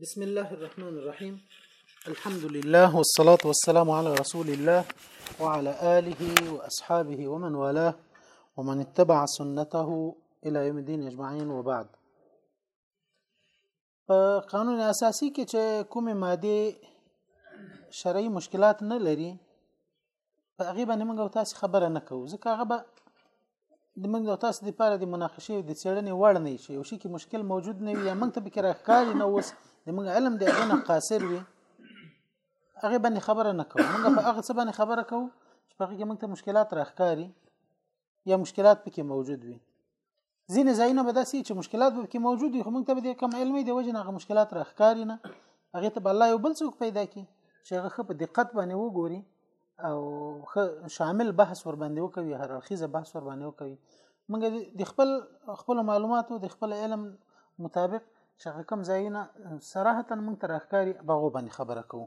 بسم الله الرحمن الرحيم الحمد لله والصلاة والسلام على رسول الله وعلى آله وأصحابه ومن والاه ومن اتبع سنته إلى يوم الدين أجمعين وبعد په قانون اساسي کې چې کومه ماده شرعي مشکلات نه لري په هغه باندې موږ تاسو خبره نه کوو ځکه هغه به د موږ تاسو د لپاره د مناقشه او د چیړنې وړ نه شي او شي کې مشکل موجود نه وي یا موږ ته به کې راکاري نه اوس د موږ علم د هغه نه قاصر وي هغه باندې خبره نه کوو موږ په هغه څه باندې خبره کوو چې په هغه کې موږ ته مشکلات راکاري یا مشکلات پکې موجود وي ځینې ځایونه به داسې چې مشکلات به پکې موجود وي خو موږ ته به کم علمي دی وجه نه هغه مشکلات راخکاری نه هغه ته به الله یو بل څوک پیدا کی چې هغه په دقت باندې وګوري او شامل بحث ور باندې وکوي هر اړخیزه بحث ور باندې وکوي موږ د خپل خپل معلوماتو د خپل علم مطابق چې کوم ځایونه صراحتا موږ تر اخکاری بغو باندې خبره کوو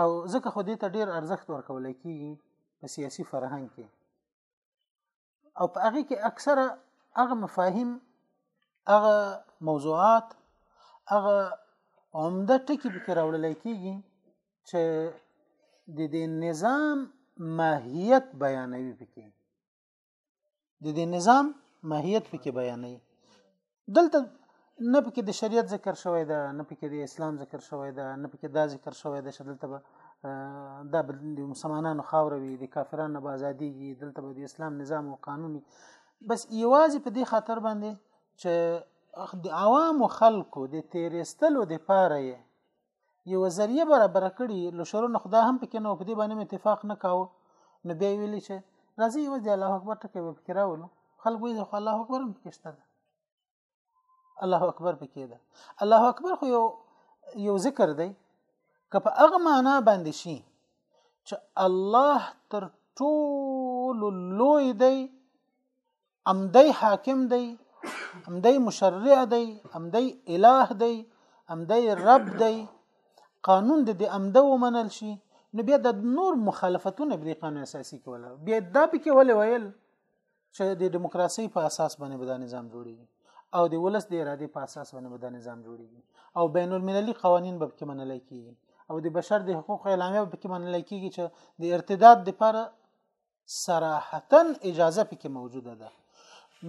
او ځکه خو دې ته ډیر ارزښت ورکول کیږي په سیاسي فرهنګ کې او په هغه کې اکثره هغه مفاهیم هغه موضوعات هغه عمده ټکي پکې راوړل کیږي چې د دې نظام ماهیت بیانوي پکې د دې نظام ماهیت پکې بیانوي دلته نه پکې د شریعت ذکر شوی ده نه پکې د اسلام ذکر شوی ده نه پکې دا ذکر شوی ده چې دلته به دا به د مسلمانانو خاوره وي د کافرانو به ازاديږي دلته به د اسلام نظام او قانوني بس یوازې په دې خاطر باندې چې د عوام خلکو د تیرستلو د پاره یو ذریعہ برابر کړي له شروع نه خدا هم پکې نو په دې باندې اتفاق نه کاوه نو بیا ویلی چې راځي یو ځای الله اکبر ټکی به پکې راولو خلک وایي خو الله اکبر هم پکې شته الله اکبر پکې ده الله اکبر خو یو یو ذکر دی که په هغه معنا باندې شي چې الله تر ټولو لوی دی امدی حاکم دی امدی مشرع دی امدی اله دی امدی رب دی قانون د دې امده ومنل شي نو بیا د نور مخالفتونه به قانون اساسي کول بیا دا پکې ولې ویل چې د دیموکراسي په اساس باندې به دا نظام جوړیږي او د ولس د ارادې په اساس باندې به دا نظام جوړیږي او بین المللي قوانین به پکې منل کیږي او د بشر د حقوقو اعلامیه به پکې منل کیږي چې د ارتداد لپاره صراحتا اجازه پکې موجوده ده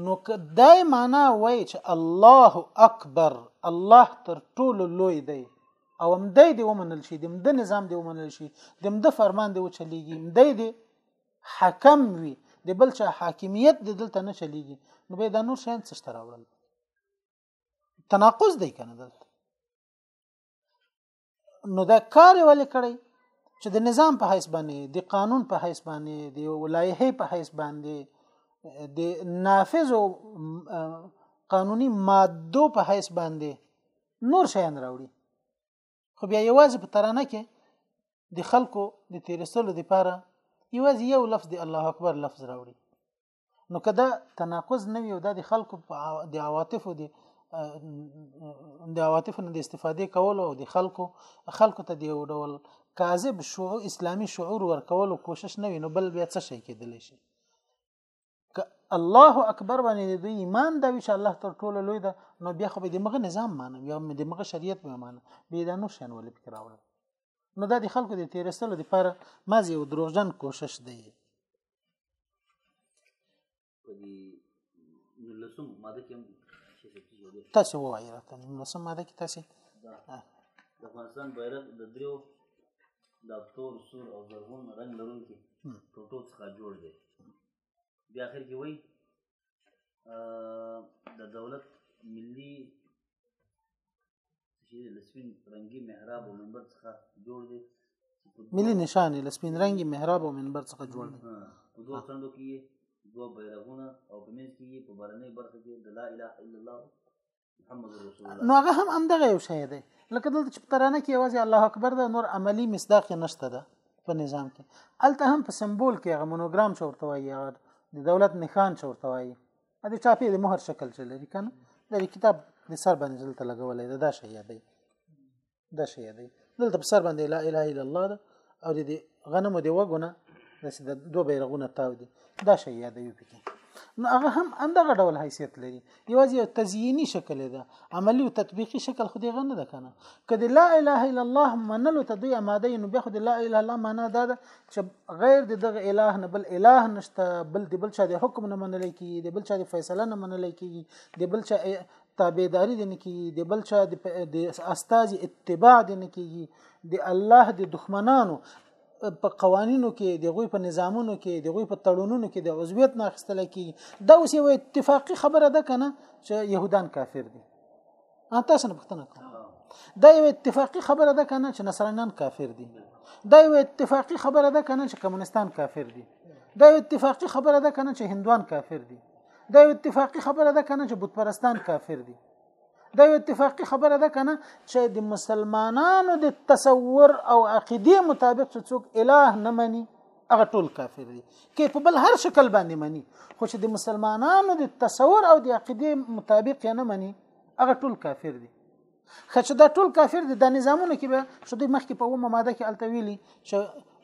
نو دای معنا وای چې الله اکبر الله تر ټولو لوی دی او هم دی دی ومنل شي دم د نظام دی ومنل شي دم د فرمان دی وچلیږي دی دی حکم وي د بل چا حاکمیت د دلته نه چلیږي نو به دا نور شین څه راوړل تناقض دی کنه دلته نو دا کار ولې کړی چې د نظام په حیث باندې د قانون په حیث باندې د ولایحې په حیث باندې د نافذ او قانوني مادو په حیث باندې نور شیان راوړي خو بیا یوازې په ترانه کې د خلکو د تیرستلو لپاره یوازې یو لفظ دی الله اکبر لفظ راوړي نو کدا تناقض نه وي او د خلکو د عواطف او د د عواطف نه د استفادې کول او د خلکو خلکو ته دی ډول کاذب شعور اسلامی شعور ورکول کوشش نه وي نو بل بیا څه شي کېدل شي الله اکبر باندې د دوی ایمان دا وی چې الله تر ټولو لوی ده نو بیا خو به د مغه نظام مانو یا د مغه شریعت به مانو به دا نور شین ولې فکر راوړل نو دا د خلکو د تیرستلو لپاره مازی او دروغجن کوشش دی نولسم ماده کې هم تاسو وایي راته نولسم ماده کې تاسو د افغانستان بیرغ د دریو د تور سور او زرغون رنگ لرونکي ټوټو څخه جوړ دی بیا اخر کې وایي د دولت ملي چې له سپین رنګي محراب او منبر څخه جوړ دی ملي نشان له سپین رنګي محراب او منبر څخه جوړ دی په دوه څنډو کې دوه بیرغونه او په منځ کې په بارنۍ برخه کې د لا اله الا الله نو هغه هم همدغه یو شی دی لکه دلته چې ترانه کې یوازې الله اکبر ده نور عملی مصداق یې نشته ده په نظام کې الته هم په سمبول کې هغه مونوګرام شورته وایي هغه د دولت نښان شورته وایي د چاپی د مهر شکل چې لري کنه د کتاب د سر باندې دلته لګولې ده دا شی دی دا شی دی دلته په سر باندې لا اله الا الله ده او د غنمو دی وګونه داسې د دوه بیرغونه تاو دي دا شی یادوي پکې نو هغه هم همدغه ډول حیثیت لري یوازې یو تزییني شکل ده عملی او تطبیقي شکل خو دې غنه ده کنه کله لا اله الا الله منلو ته دوی آماده نو بیا خو لا اله الا الله معنا دا ده چې غیر د دغه اله نه بل اله نشته بل د بل چا د حکم نه منل کی د بل چا د فیصله نه منل کی د بل چا تابعداري دې نه کیږي د بل چا د استاذ اتباع دې نه کیږي د الله د دښمنانو په قوانینو کې د غوی په نظامونو کې د غوی په تړونونو کې د عضویت نه اخستل کیږي دا اوس یو اتفاقی خبره ده کنه چې يهودان کافر دي ان تاسو نه پښتنه کوم دا یو اتفاقی خبره ده کنه چې نصرانیان کافر دي دا یو اتفاقی خبره ده کنه چې کمونستان کافر دي دا یو اتفاقی خبره ده کنه چې هندوان کافر دي دا یو اتفاقی خبره ده کنه چې بت پرستان کافر دي دا یو اتفاقی خبره ده کنه چې د مسلمانانو د تصور او عقیده مطابق چې څوک الٰه نه مني هغه ټول کافر دي کې په بل هر شکل باندې مني خو چې د مسلمانانو د تصور او د عقیده مطابق یې نه مني هغه ټول کافر دي خچ دا ټول کافر دي د نظامونو کې به شو د مخکې په ومه ماده کې التویلی چې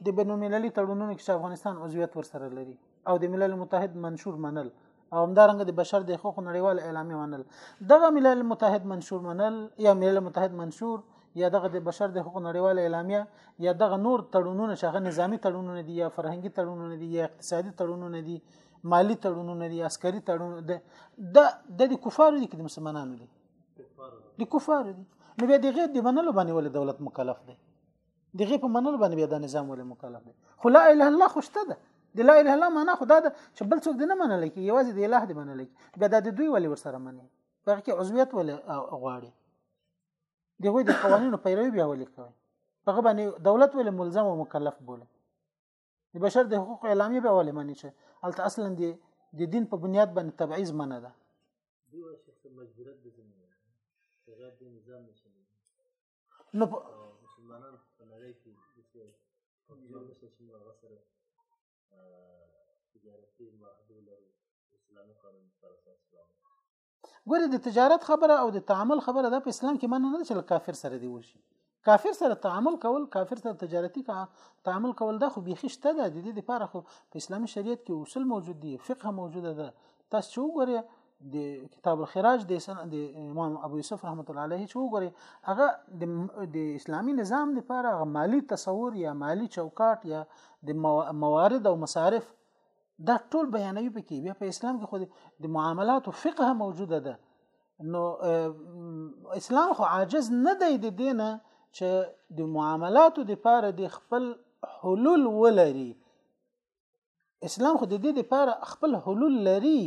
د بینالمللي تړونونو کې افغانستان عضویت ورسره لري او د ملل متحد منشور منل او همدارنګه د بشر د حقوقو نړیوال اعلامیه منل دغه ملل متحد منشور منل یا ملل متحد منشور یا دغه د بشر د حقوقو نړیوال اعلامیه یا دغه نور تړونونه چې هغه نظامی تړونونه دي یا فرهنګي تړونونه دي یا اقتصادي تړونونه دي مالی تړونونه دي عسکري تړونونه دي د د کفارو دي کې د مسلمانانو دي د کفارو دي نو بیا دغه د منلو باندې ول دولت مکلف دی دغه په منلو باندې بیا دا نظام ولې مکلف دی خو لا اله الله خوشته ده د لا اله الله معنا خدا ده چې بل څوک دې نه منل کی یوازې د الله دې منل کی بیا د دوی ولې ورسره مني دغه کې عضویت ولې غواړي دغه د قوانینو پیروي بیا ولې کوي هغه باندې دولت ولې ملزم او مکلف بوله د بشر د حقوق اعلامیه به ولې معنی چې البته اصلا د د دین په بنیاد باندې تبعیض منه ده نو مسلمانان په نړۍ کې یو څه چې موږ هغه سره تجارتي معاهده لرو اسلامي قانون پر اساس ګورې د تجارت خبره او د تعامل خبره ده په اسلام کې مننه نه چې کافر سره دی وشي کافر سره تعامل کول کافر سره تجارتي کا تعامل کول دا خو بيخي شته ده د دې لپاره خو په اسلامي شریعت کې اصول موجود دي فقه موجوده ده تاسو چې وګورئ د کتاب الخراج د سن د امام ابو یوسف رحمت الله علیه چې وګوري هغه د اسلامی نظام لپاره هغه مالی تصور یا مالی چوکاټ یا د موارد او مصارف دا ټول بیانوي پکې بیا په اسلام کې خو د معاملات او فقه موجوده ده نو اسلام خو عاجز نه دی د دینه چې د معاملاتو لپاره د خپل حلول ولري اسلام خو د دې لپاره خپل حلول لري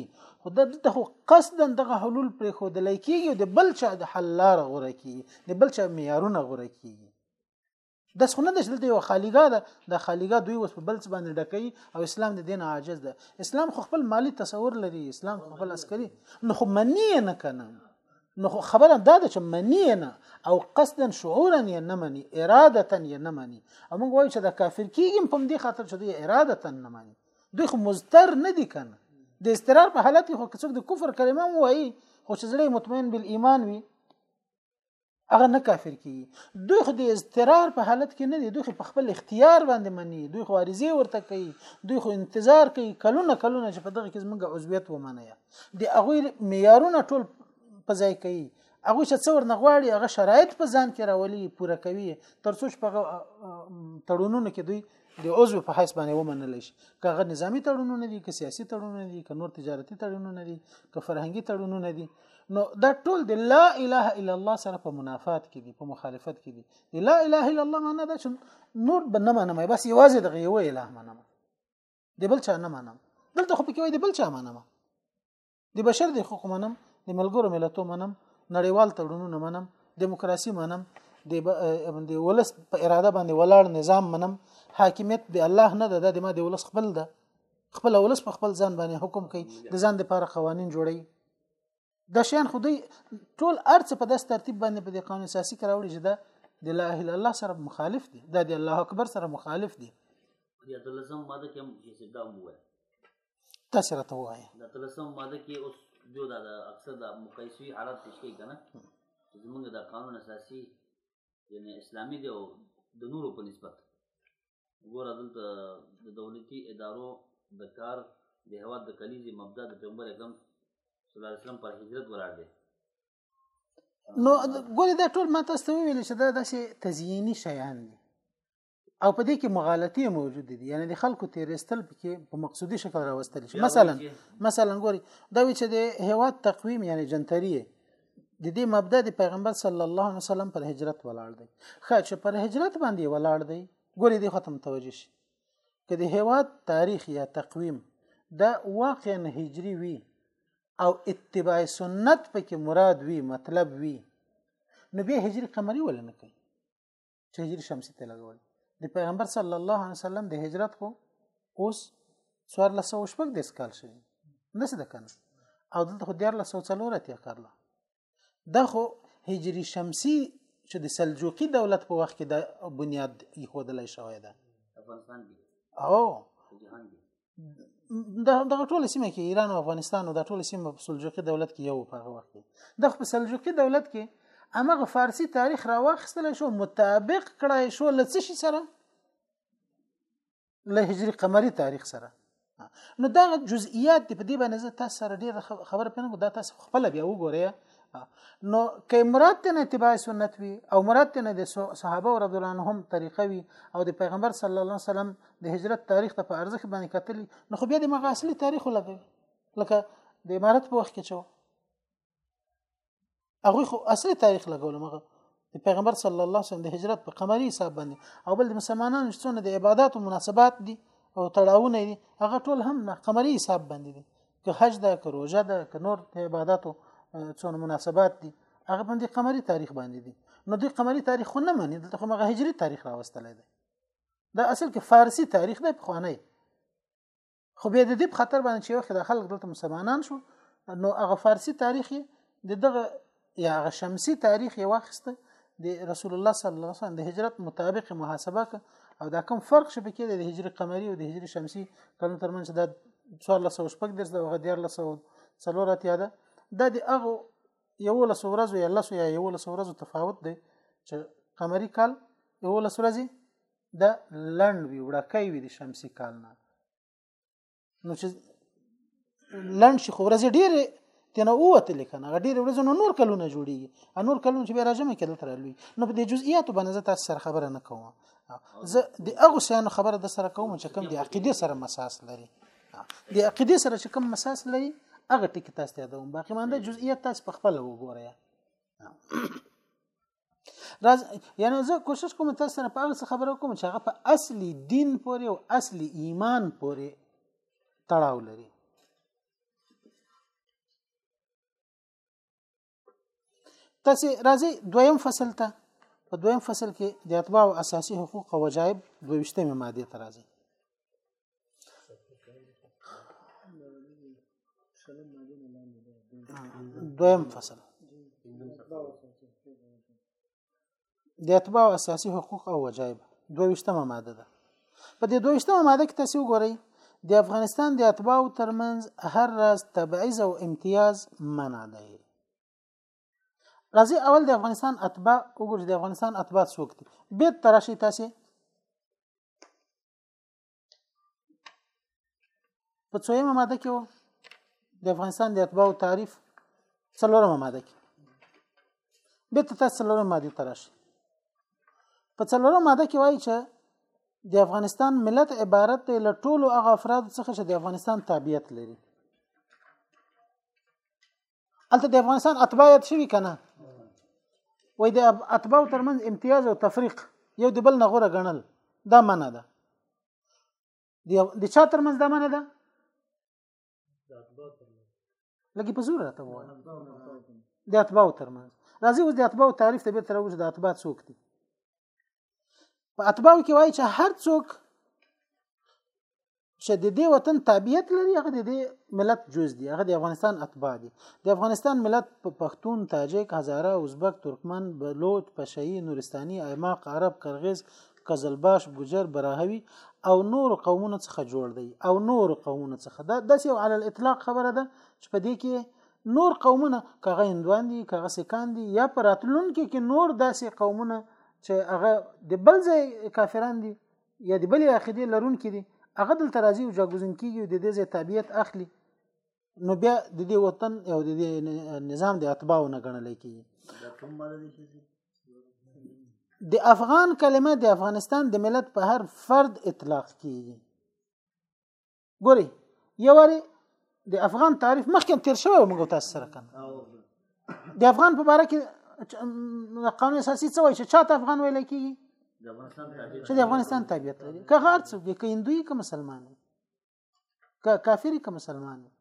خو د دلته خو قصدا دغه حلول پرې خو د لکیږي د بل چا د حل لار غوره کیږي د بل چا معیارونه غوره کیږي د څونه د دلته یو خالیګا ده د خالیګا دوی وس په بل څه باندې ډکې او اسلام د دین عاجز ده اسلام خو خپل مالی تصور لري اسلام خو خپل عسکري نو خو منی نه کنه نو خبره دا ده چې منی نه او قصدا شعورا یې نه مني اراده یې نه مني او موږ وایو چې دا کافر کیږي په دې خاطر چې دوی اراده نه مني دوی خو مزتر نه دي کنه د استقرار په حالت کې خو څوک د کفر کلمه مو وایي خو چې زړه مطمئن بل ایمان وي هغه نه کافر کیږي دوی خو د اضطرار په حالت کې نه دي دوی په خپل اختیار باندې مني دوی خو عارضه ورته کوي دوی خو انتظار کوي کلونه کلونه چې په دغه کې زمونږ عضویت ومنه د هغوی معیارونه ټول په ځای کوي هغه چې څور نغواړي هغه شرایط په ځان کې راولي پوره کوي ترڅو چې په تړونونو کې دوی د عضو په حساب باندې ومنل شي کغه نظامی تړونونه دي که سیاسي تړونونه دي که نور تجارتي تړونونه دي که فرهنګي تړونونه دي نو دا ټول د لا اله الا الله سره په منافات کې دي په مخالفت کې دي د لا اله الا الله معنی دا چې نور بنه منم بس یوازې دغه یو اله منم د بل چا نه منم دلته خو پکې وای د بل چا منم د بشر د حقوق منم د ملګرو ملتو منم نړیوال تړونونه منم دیموکراسي منم د د ولس په اراده باندې ولاړ نظام منم حاکمیت د الله نه ده د ما د ولس خپل ده خپل ولس په خپل ځان باندې حکم کوي د ځان لپاره قوانين جوړي دا شیان خو دی ټول ارڅ په داس ترتیب باندې په دې قانون اساسي کې راوړي چې دا د لا اله الا الله سره مخالف دي دا د الله اکبر سره مخالف دي یا د لزم ماده کې هم چې دا وایي تاسو راته وایي د تلسم ماده کې اوس جو دا اکثر د مقایسوي حالت تشکیل کنه زمونږ د قانون اساسي یعنی اسلامي دی او د نورو په نسبت ګوره دلته د دولتي ادارو د کار د هواد د کلیزې مبدا د پیغمبر اکرم صلی الله علیه وسلم پر هجرت ولاړ دی نو ګوره دا ټول ما تاسو ته ویل چې دا داسې تزیینی شیان دي او په دې کې مغالطې موجود دي یعنی د خلکو تیرستل پکې په مقصودی شکل راوستل شي مثلا مثلا ګوري دا وی چې د هواد تقویم یعنی جنتریه د دې مبدا د پیغمبر صلی الله علیه وسلم پر هجرت ولاړ دی خا چې پر هجرت باندې ولاړ دی ګورې دې ختم توجه شي که د هیواد تاریخ یا تقویم دا واقعا هجری وي او اتباع سنت پکې مراد وي مطلب وي نو به هجری قمری ولنه کوي چې هجری شمسی ته لګول د پیغمبر صلی الله علیه وسلم د هجرت خو اوس سوار لسو شپږ د سکال شي نه څه ده کنه او دلته خو دیار لسو څلور اتیا کارله دا خو هجری شمسی چې د سلجوقي دولت په وخت کې د بنیاد یې خودلای شوی ده افغانستان کې او جهان کې د دغه ټول سیمه کې ایران او افغانستان او د ټول سیمه په سلجوقي دولت کې یو په وخت کې د په سلجوقي دولت کې امغه فارسی تاریخ راوخستل شو مطابق کړای شو لڅ شي سره له هجری قمری تاریخ سره نو دا جزئیات دی په دې باندې زه تاسو سره ډیر خبر پنه دا تاسو خپل بیا وګورئ نو که مراد ته نه اتباع سنت وي او مراد ته نه د صحابه رضی الله عنهم طریقه وي او د پیغمبر صلی الله علیه وسلم د هجرت تاریخ ته په ارزښت باندې کتل نو خو بیا د مغه اصلي تاریخ ولګي لکه د امارت په وخت کې چې هغه خو اصلي تاریخ لګول مغه د پیغمبر صلی الله علیه وسلم د هجرت په قمری حساب باندې او بل د مسلمانانو څونه د عبادت او مناسبات دي او تړاوونه دي هغه ټول هم نه قمری حساب باندې دي که حج ده که روزه ده که نور عبادتو څونه مناسبات دي هغه باندې قمری تاریخ باندې دي نو د قمری تاریخ نه مانی دلته خو مغه هجری تاریخ راوستل دی دا اصل کې فارسی تاریخ دی په خوانی خو به د دې په خاطر باندې چې وخت د خلک دلته مسلمانان شو نو هغه فارسی تاریخ د دغه یا هغه شمسی تاریخ یې واخیسته د رسول الله صلی الله علیه وسلم د هجرت مطابق محاسبه ک او دا کوم فرق شپه کې د هجری قمری او د هجری شمسی کلو ترمنځ دا 1400 شپږ درس د غدیر لسو څلورات یاده د دې هغه یو لس ورځو یا لس یا یو لس ورځو تفاوت دی چې قمری کال یو لس ورځې د لند وی وړکې وی د شمسي کال نه نو چې لند شي خو ورځې ډېرې تنه اوته لیکنه غډیر ورځ نو نور کلونه جوړیږي نور کلونه چې به راځم کېدل تر لوی نو په دې جزئیات باندې زه تاسو سره خبره نه کوم زه د هغه سیانو خبره د سره کوم چې کوم د عقیده سره مساس لري د عقیده سره چې کوم مساس لري هغه ټکی تاسو ته دوم باقي مانده جزئیات تاسو په خپل وګورئ راز یعنی زه کوشش کوم تاسو سره په هغه خبرو کوم چې هغه په اصلي دین پورې او اصلي ایمان پورې تړاو لري تاسو راځي دویم فصل ته په دویم فصل کې د اتباع او اساسي حقوق او وجایب دویشتمه ماده ته راځي دویم فصل د اتباع اساسي حقوق او وجایب دویشتمه ماده ده په دې دویشتمه ماده کې تاسو وګورئ د افغانستان د اتباع ترمنځ هر راز تبعیض او امتیاز منع دی راځي اول د افغانستان اتباع وګورئ د افغانستان اتباع څوک دي به ترشي تاسو په څویمه ماده کې د افغانستان د اتباع او تعریف څلورمه ماده کې به تاسو څلورمه ماده تراشي په څلورمه ماده کې وایي چې د افغانستان ملت عبارت دی له ټولو هغه افراد څخه چې د افغانستان تابعیت لري البته د افغانستان اتباع یاد شوی کنه وای د اتباع ترمنځ امتیاز او تفریق یو د بل نه غوره غنل دا معنا ده د چا ترمنځ دا معنا ده لګي په زور راته وای د اتباع ترمنځ راځي اوس د اتباع تعریف ته به تر اوسه د اتباع څوک دي په اتباع کې وایي چې هر څوک چې د دې وطن تابعیت لري هغه د دې ملت جز دي هغه د افغانستان اتباع دي د افغانستان ملت په پښتون تاجک هزاره ازبک ترکمن بلوچ پشهي نورستاني ایماق عرب قرغیز قزلباش ګجر براهوي او نور قومونه څخه جوړ دی او نور قومونه څخه دا داسې یو علی الاطلاق خبره ده چې په دې کې نور قومونه کغه هندوان دي کغه سکان دي یا پراتلون کې کې نور داسې قومونه چې هغه د بل ځای کافران دي یا د بلې عقیدې لرونکي دي هغه دلته راځي او جاګوزین کیږي او د دې ځای تابعیت اخلي نو بیا د دې وطن او د دې نظام د اتباعو نه ګڼل کیږي د افغان کلمه د افغانستان د ملت په هر فرد اطلاق کیږي ګوري یو وری د افغان تعریف مخکې تیر شوی موږ تاسو سره کنه د افغان په اړه کې قانون اساسي څه وایي چې چاته افغان ویل کیږي چې د افغانستان تابعیت لري که غار څوک دی که هندوی که مسلمان دی که کافر که مسلمان دی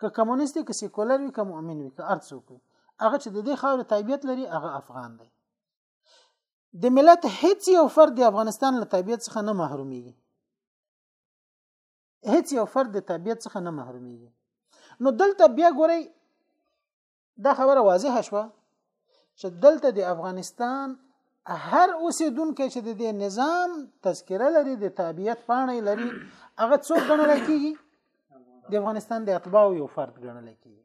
که کمونیست که سیکولر وي که مؤمن وي که هر څوک وي هغه چې د دې خاورې تابعیت لري هغه افغان دی د ملت هیڅ یو فرد د افغانستان له تابعیت څخه نه محروميږي هیڅ یو فرد د تابعیت څخه نه محرومېږي نو دلته بیا ګورئ دا خبره واضحه شوه چې دلته د افغانستان هر اوسیدونکو چې د دې نظام تذکره لري د تابعیت پاڼې لري هغه څوک ګڼل کیږي د افغانستان د اتباع یو فرد ګڼل کیږي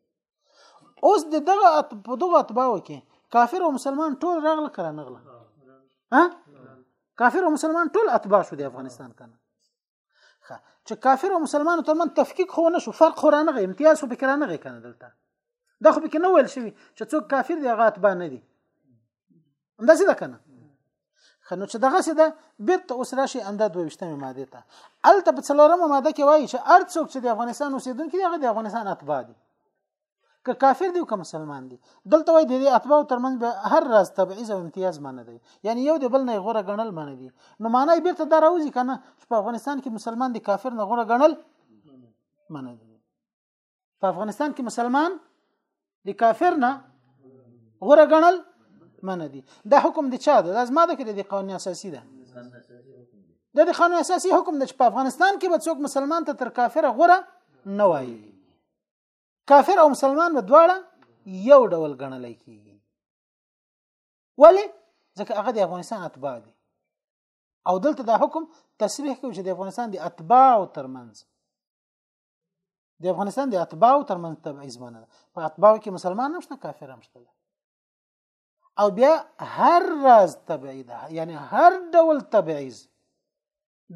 اوس د دغه په دغه اتباو کې کافر او مسلمان ټول راغله کړه نغله ها کافر او مسلمان ټول اتباع شو د افغانستان کنه چې کافر او مسلمان تر من تفکیک خو نه شو فرق خو نه غي امتیاز خو فکر نه غي کنه دلته دا خو پکې نه ویل شوی چې څوک کافر دی هغه اتباع نه دي همداسې ده کنه خنو چې دغه څه ده بیرته اوس راشي انده 22مه ماده ته الته په څلورمه ماده کې وایي چې هر څوک چې د افغانستان اوسیدونکي دي هغه د افغانستان اتباع دي که کافر دی او که مسلمان دی دلته وای د دې اتباع ترمنځ به هر راز تبعیض او امتیاز معنی دی یعنی یو د بل نه غوره غنل معنی دی نو معنی بیرته دا راوځي کنه چې په افغانستان کې مسلمان دی کافر نه غوره غنل معنی دی په افغانستان کې مسلمان د کافر نه غوره ګڼل منه دي دا حکم د چا ده دا زما د کړې د قانون اساسي ده دا د قانون اساسي حکم ده چې په افغانستان کې به څوک مسلمان ته تر کافر غوره نه وایي کافر او مسلمان به دواړه یو ډول ګڼل کیږي ولی ځکه هغه د افغانستان اتباع دي او دلته دا حکم تصریح کوي چې د افغانستان د اتباع ترمنځ د افغانستان د اتباعو ترمنځ تبعیض منه ده په اتباعو کې مسلمان هم شته کافر هم شته او بیا هر راز تبعیض یعنی هر ډول تبعیض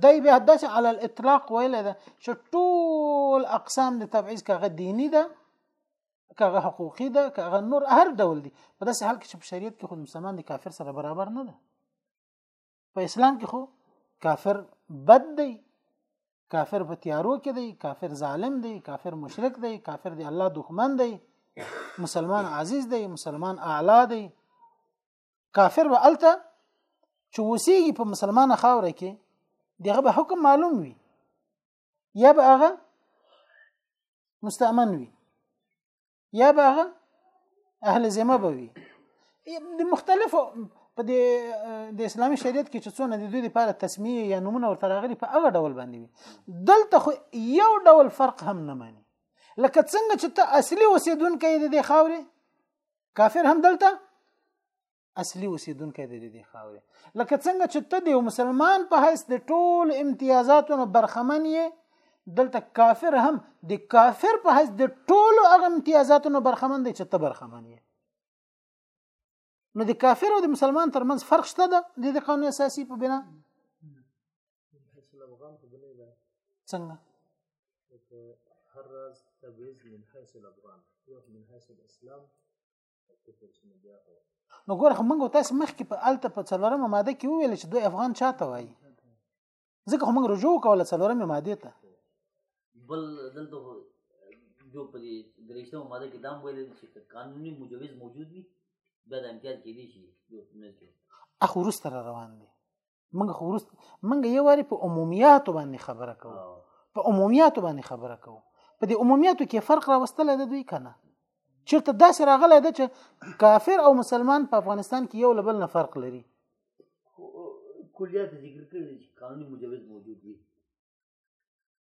دای بیا داسې علی الاطلاق ویل ده چې ټول اقسام د تبعیض کغه دینی ده کغه حقوقي ده کغه نور هر ډول دي په داسې حال کې چې په شریعت کې خود مسلمان د کافر سره برابر نه ده په اسلام کې خو کافر بد دی کافر په تیارو کې دی کافر ظالم دی کافر مشرک دی کافر دی الله دښمن دی مسلمان عزیز دی مسلمان اعلی دی کافر به الته چې وسیږي په مسلمانه خاوره کې دغه به حکم معلوم وي یا به هغه مستأمن وي یا به هغه اهل ذمه به وي د مختلفو په د د اسلامي شریعت کې چې څونه د دوی لپاره تسمیه یا نمونه ورته راغلي په هغه ډول باندې وي دلته خو یو ډول فرق هم نه مانی لکه څنګه چې ته اصلي اوسیدونکې د دې خاورې کافر هم دلته اصلي اوسیدونکو د دې خاورې لکه څنګه چې ته د مسلمان په حیث د ټول امتیازاتو نه برخمن یې دلته کافر هم د کافر په حیث د ټول هغه امتیازاتو نه برخمن دی چې ته برخمن یې نو د کافر او د مسلمان ترمنځ فرق شته د دې قانون اساسي په بنا څنګه هر راز تبعیض من حیث الافغان یو من حیث الاسلام نو ګور خو موږ تاسو مخکې په الته په څلورمه ماده کې وویل چې دوی افغان چاته وایي ځکه خو موږ رجوع کوله څلورمه ماده ته بل دلته خو جو په دې درېشتمه ماده کې دام ویل چې قانوني مجوز موجود وي بیا د امتیاز کېدی شي جو نه کې اخو ورسته روان دي موږ خو ورست موږ یو واري په عمومیات باندې خبره کوو په عمومیات باندې خبره کوو په دې عمومیاتو کې فرق راوستل د دوی کنه چیرته داسې راغلی ده چې کافر او مسلمان په افغانستان کې یو لبل نه فرق لري کلیات ذکر کړی چې قانوني مجوز موجود دي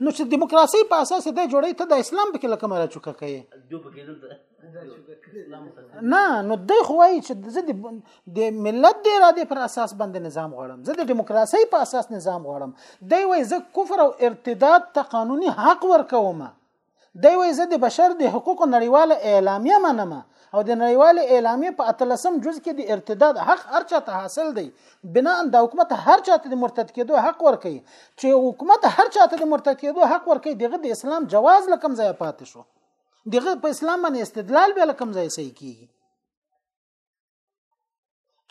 نو چې دیموکراسي په اساس دی جوړی ته د اسلام په کې لکه مره چوکه کوي نه نو دی خو وایي چې زه د ملت د ارادې پر اساس باندې نظام غواړم زه د دیموکراسي په اساس نظام غواړم دی وایي زه کفر او ارتداد ته قانوني حق ورکوم دی وایي زه د بشر د حقوقو نړیواله اعلامیه منم او د نړیوالې اعلامیې په اتلسم جز کې د ارتداد حق هر چا ته حاصل دی بنا د حکومت هر چا ته د مرتد کېدو حق ورکړي چې حکومت هر چا ته د مرتد کېدو حق ورکړي دغه د اسلام جواز لکم ځای پاتې شو دغه په اسلام باندې استدلال به لکم ځای صحیح کیږي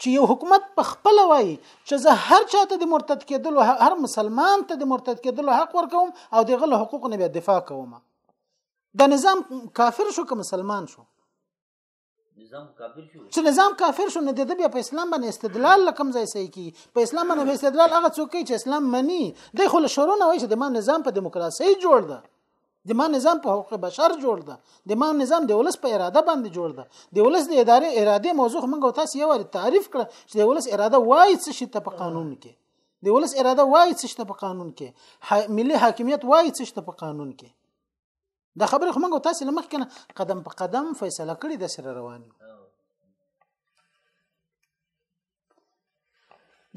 چې یو حکومت په خپل وایي چې زه هر چاته د مرتد کېدلو هر مسلمان ته د مرتد کېدلو حق ورکوم او د غل حقوق نه به دفاع کوم دا نظام کافر شو که مسلمان شو نظام کافر شو چې نظام کافر شو نه د دې په اسلام باندې استدلال لکم ځای سي کی په اسلام باندې استدلال هغه څوک چې اسلام مني د خو له شروع نه وایي چې د ما نظام په دیموکراسي جوړ ده د ما نظام په حقوق بشر جوړ ده د ما نظام د ولس په اراده باندې جوړ ده د ولس د ادارې اراده موضوع موږ تاسو یو ور تعریف کړ چې د ولس اراده وایي څه شي ته په قانون کې د ولس اراده وایي څه شي ته په قانون کې ملي حاکمیت وایي څه شي ته په قانون کې دا خبره خو موږ تاسو لمخ کنه قدم په قدم فیصله کړې د سره رواني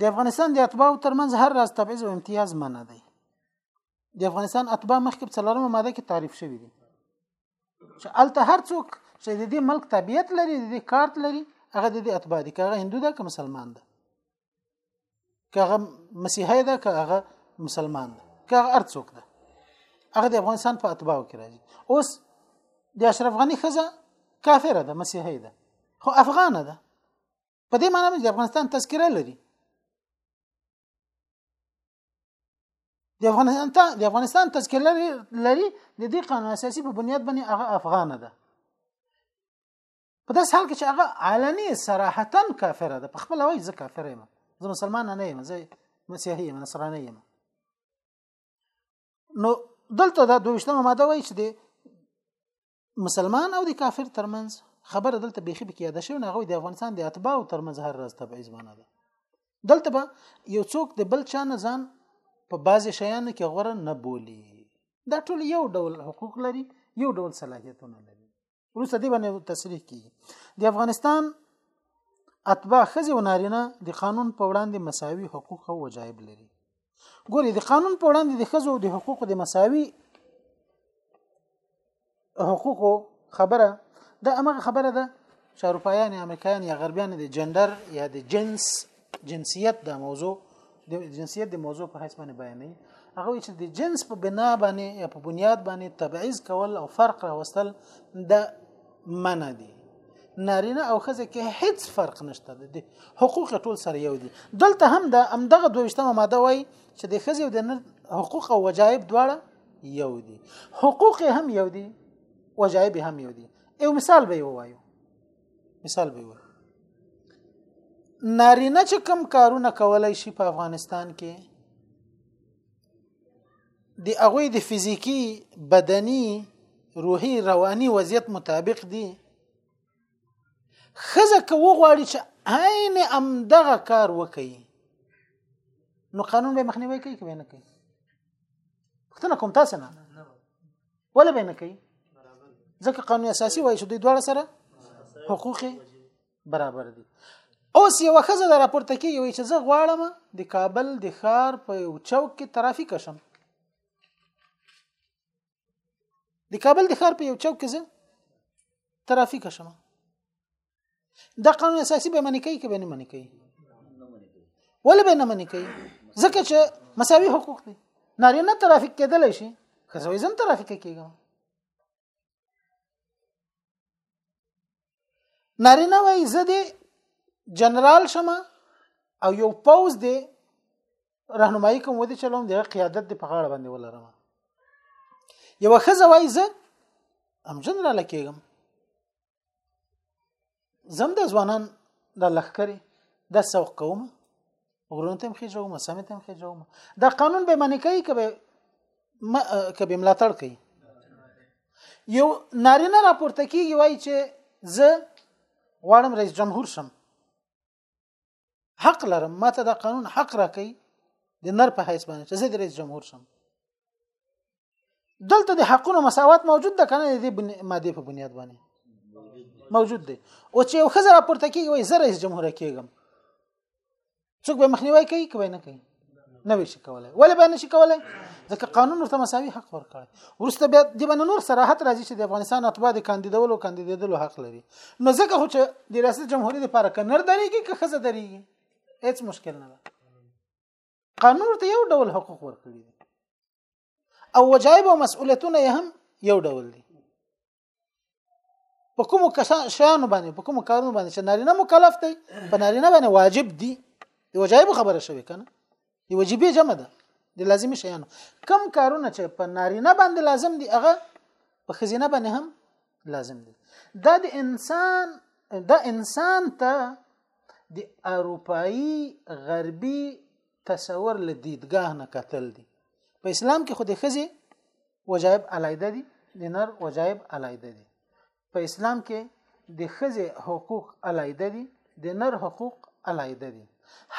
د افغانستان د اتباو ترمنځ هر راز تبعیض او امتیاز منع دی د افغانستان اتباع مخکې په څلورمه ماده کې تعریف شوی دی چې الته هر څوک چې د دې ملک طبیعت لري د دې کارت لري هغه د دې اتباع دي که هغه هندو ده که مسلمان ده که هغه مسیحی ده که هغه مسلمان ده که هغه هر څوک ده هغه د افغانستان په اتباعو کې راځي اوس د اشرف غنی خزه کافره ده مسیحی ده خو افغانه ده په دې معنی باندې افغانستان تذکره لري د افغانستان ته د افغانستان تذکره لري لري د دې قانون اساسي په بنیاد باندې هغه افغان ده په داس حال کې چې هغه علني صراحتا کافر ده په خپل وای زه کافر یم زه مسلمان نه یم زه مسیحي یم نصراني یم نو دلته دا دوشتمه ماده وایي چې د مسلمان او د کافر ترمنځ خبره دلته بيخي بکی یاد شوی نه غوي د افغانستان د اتباع ترمنځ هر راز تبعیض معنی ده دلته به یو څوک د بل چا نه ځان په بعضې شیانو کې غوره نه بولي دا ټول یو ډول حقوق لري یو ډول صلاحیتونه لري وروسته دې باندې تصریح کیږي د افغانستان اتباع ښځې او نارینه د قانون په وړاندې مساوي حقوق او وجایب لري ګوري د قانون په وړاندې د خزو د حقوقو د مساوي حقوقو خبره دا امغه خبره ده چې اروپایان یا امریکایان یا غربیان د جندر یا د جنس جنسیت د موضوع د جنسیت د موضوع په حساب باندې بیانې هغه چې د جنس په بنا باندې یا په بنیاد باندې تبعیض کول او فرق راوستل د منه دي نارینه او خزه کې هیڅ فرق نشته دي حقوق ټول سره یو دي دلته هم د امدغه دویشتمه ماده وای چې د خزه او د نر حقوق او وجایب دواړه یو دي حقوق هم یو دي وجایب هم یو دي یو مثال به وایو مثال به وایو نارینه چې کم کارونه کولای شي په افغانستان کې د هغوی د فزیکی بدني روحي رواني وضعیت مطابق دي خزه که وغواړي چې عین ام دغه کار وکړي نو قانون به مخنیوي کوي که نه کوي پښتنه کوم تاسو نه ولا به نه کوي ځکه قانون اساسي وایي چې دوی دواړه سره حقوق برابر دي اوس یو خزه د راپورته کیږي وي چې زه غواړم د کابل د ښار په یو چوک کې ترافیک شم د کابل د ښار په یو چوک کې زه ترافیک شم دا قانون اساسي به منی کوي که به نه منی کوي ولې به نه منی کوي ځکه چې مساوي حقوق دي نارینه ترافیک کېدلی شي ښځه یې ځم ترافیک کېږم نارینه وای زه دې جنرال شمه او یو پوز دې راهنمایي کوم ودی چلوم د قیادت د په غاړه باندې ولرم یو خزه وای زه هم جنرال کېږم زم د ځوانان د لخرې د سوق کوم غرونه تم خېجو ما سمې تم خېجو ما دا قانون به معنی کوي کبه ما کبه ملاتړ کوي یو نارینه راپورته کیږي وای چې زه غواړم رئیس جمهور شم حق لرم ما ته دا قانون حق راکړي د نر په حیث باندې چې زه د رئیس جمهور شم دلته د حقونو مساوات موجود ده کنه د ماده په بنیاد باندې موجود دی او چې یو خزر راپورته کیږي وای زه رئیس جمهور کیږم څوک به مخنیوي کوي کوي نه کوي نه وی شي کولای ولې به نه شي کولای ځکه قانون ورته مساوي حق ورکړي ورسته بیا د باندې نور صراحت راځي چې د افغانستان اتباع د کاندیدولو کاندیدېدلو حق لري نو ځکه خو چې د ریاست جمهوریت لپاره کنر درېږي که خزه درېږي هیڅ مشکل نه ده قانون ورته یو ډول حقوق ورکړي او وجایب او مسؤلیتونه هم یو ډول دي په کوم کسان شیانو باندې په کوم کارونو باندې چې نارینه مکلف دی په نارینه باندې واجب دی دی واجب خبره شوی کنه دی واجبې جمع ده د لازمي شیانو کم کارونه چې په نارینه باندې لازم دي هغه په خزینه باندې هم لازم دي دا د انسان دا انسان ته د اروپאי غربي تصور له دیدګاه نه کتل دي په اسلام کې خو د خزي وجایب علایده دي د نر وجایب علایده دي په اسلام کې د خزي حقوق علایده دي د نر حقوق علایده دي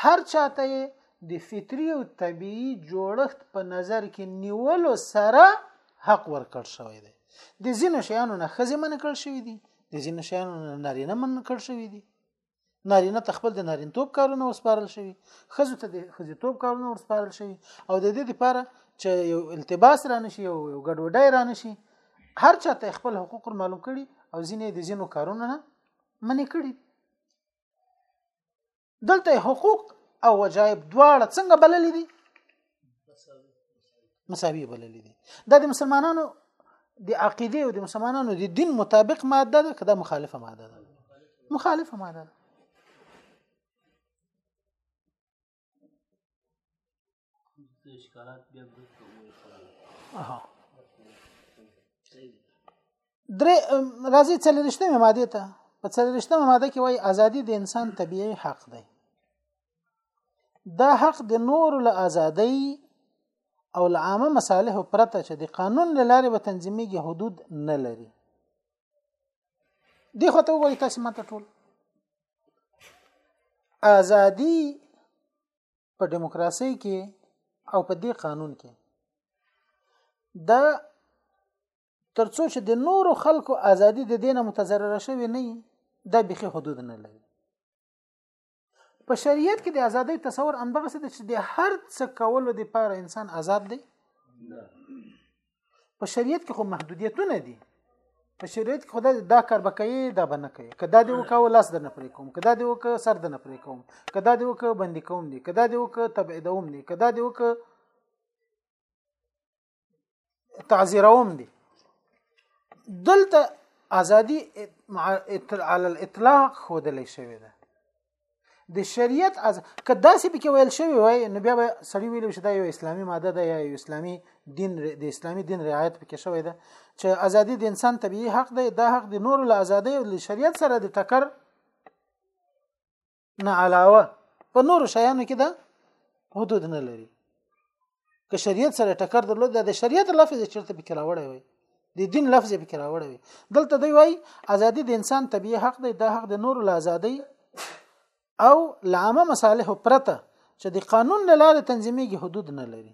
هر چاته د فطری او طبيعي جوړښت په نظر کې نیولو سره حق ورکړ شوی دی د ځینو شیانو نه خزي من کړ شوی دي د ځینو شیانو نه نارینه من کړ شوی دي نارینه ته خپل د نارینتوب کارونه وسپارل شوي خزو ته د خزیتوب کارونه وسپارل شوي او د دې لپاره چې یو التباس را نشي او یو ګډوډای را نشي هر چا ته خپل حقوق معلوم کړي او ځینې د ځینو کارونه نه منې کړي دلته حقوق او وجایب دواړه څنګه بللې دي مساوي بللې دي دا د مسلمانانو د عقیده او د مسلمانانو د دین مطابق ماده ده کدا مخالفه ماده ده مخالفه ماده ده اشکالات بیا درې راځي څلورشتمه ماده ته په څلورشتمه ماده کې وایي ازادي د انسان طبيعي حق دی دا حق د نور له ازادۍ او له عامه مصالحو پرته چې د قانون له لارې به تنظیمېږي حدود نه لري دی خو ته وایي تاسو ماته ټول ازادي په دیموکراسي کې او په دې قانون کې دا ترڅو چې د نورو خلکو ازادي د دینه متضرره شوی نه دا بخي حدود نه لري په شریعت کې د ازادۍ تصور اندغه څه چې د هر څه کولو د پاره انسان آزاد دی په شریعت کې خو محدودیتونه دي په شریعت کې خدای دا کار بکې دا بنه کوي کدا دی وکاو لاس د نه پرې کوم کدا دی وک سر د نه پرې کوم کدا دی وک باندې کوم دی کدا دی وک تبعیدوم دی کدا دی وک تعذيروم دي دلته ازادي مع على الاطلاق خودل شوی ده د شریعت از که داسې پکې ویل شوی وای نو بیا به سړی ویل شي دا یو اسلامي ماده ده یا یو اسلامي دین د اسلامي دین رعایت پکې شوی ده چې ازادي د انسان طبيعي حق دی دا حق د نور له ازادۍ او شریعت سره د ټکر نه علاوه په نور شیانو کې دا حدود نه لري که شریعت سره ټکر درلود د شریعت لفظ چرته پکې راوړی وي د دین لفظ پکې راوړی وي دلته دی وای ازادي د انسان طبيعي حق دی دا حق د نور له ازادي او لامه مصالح پرته چې د قانون له لارې تنظیمېږي حدود نه لري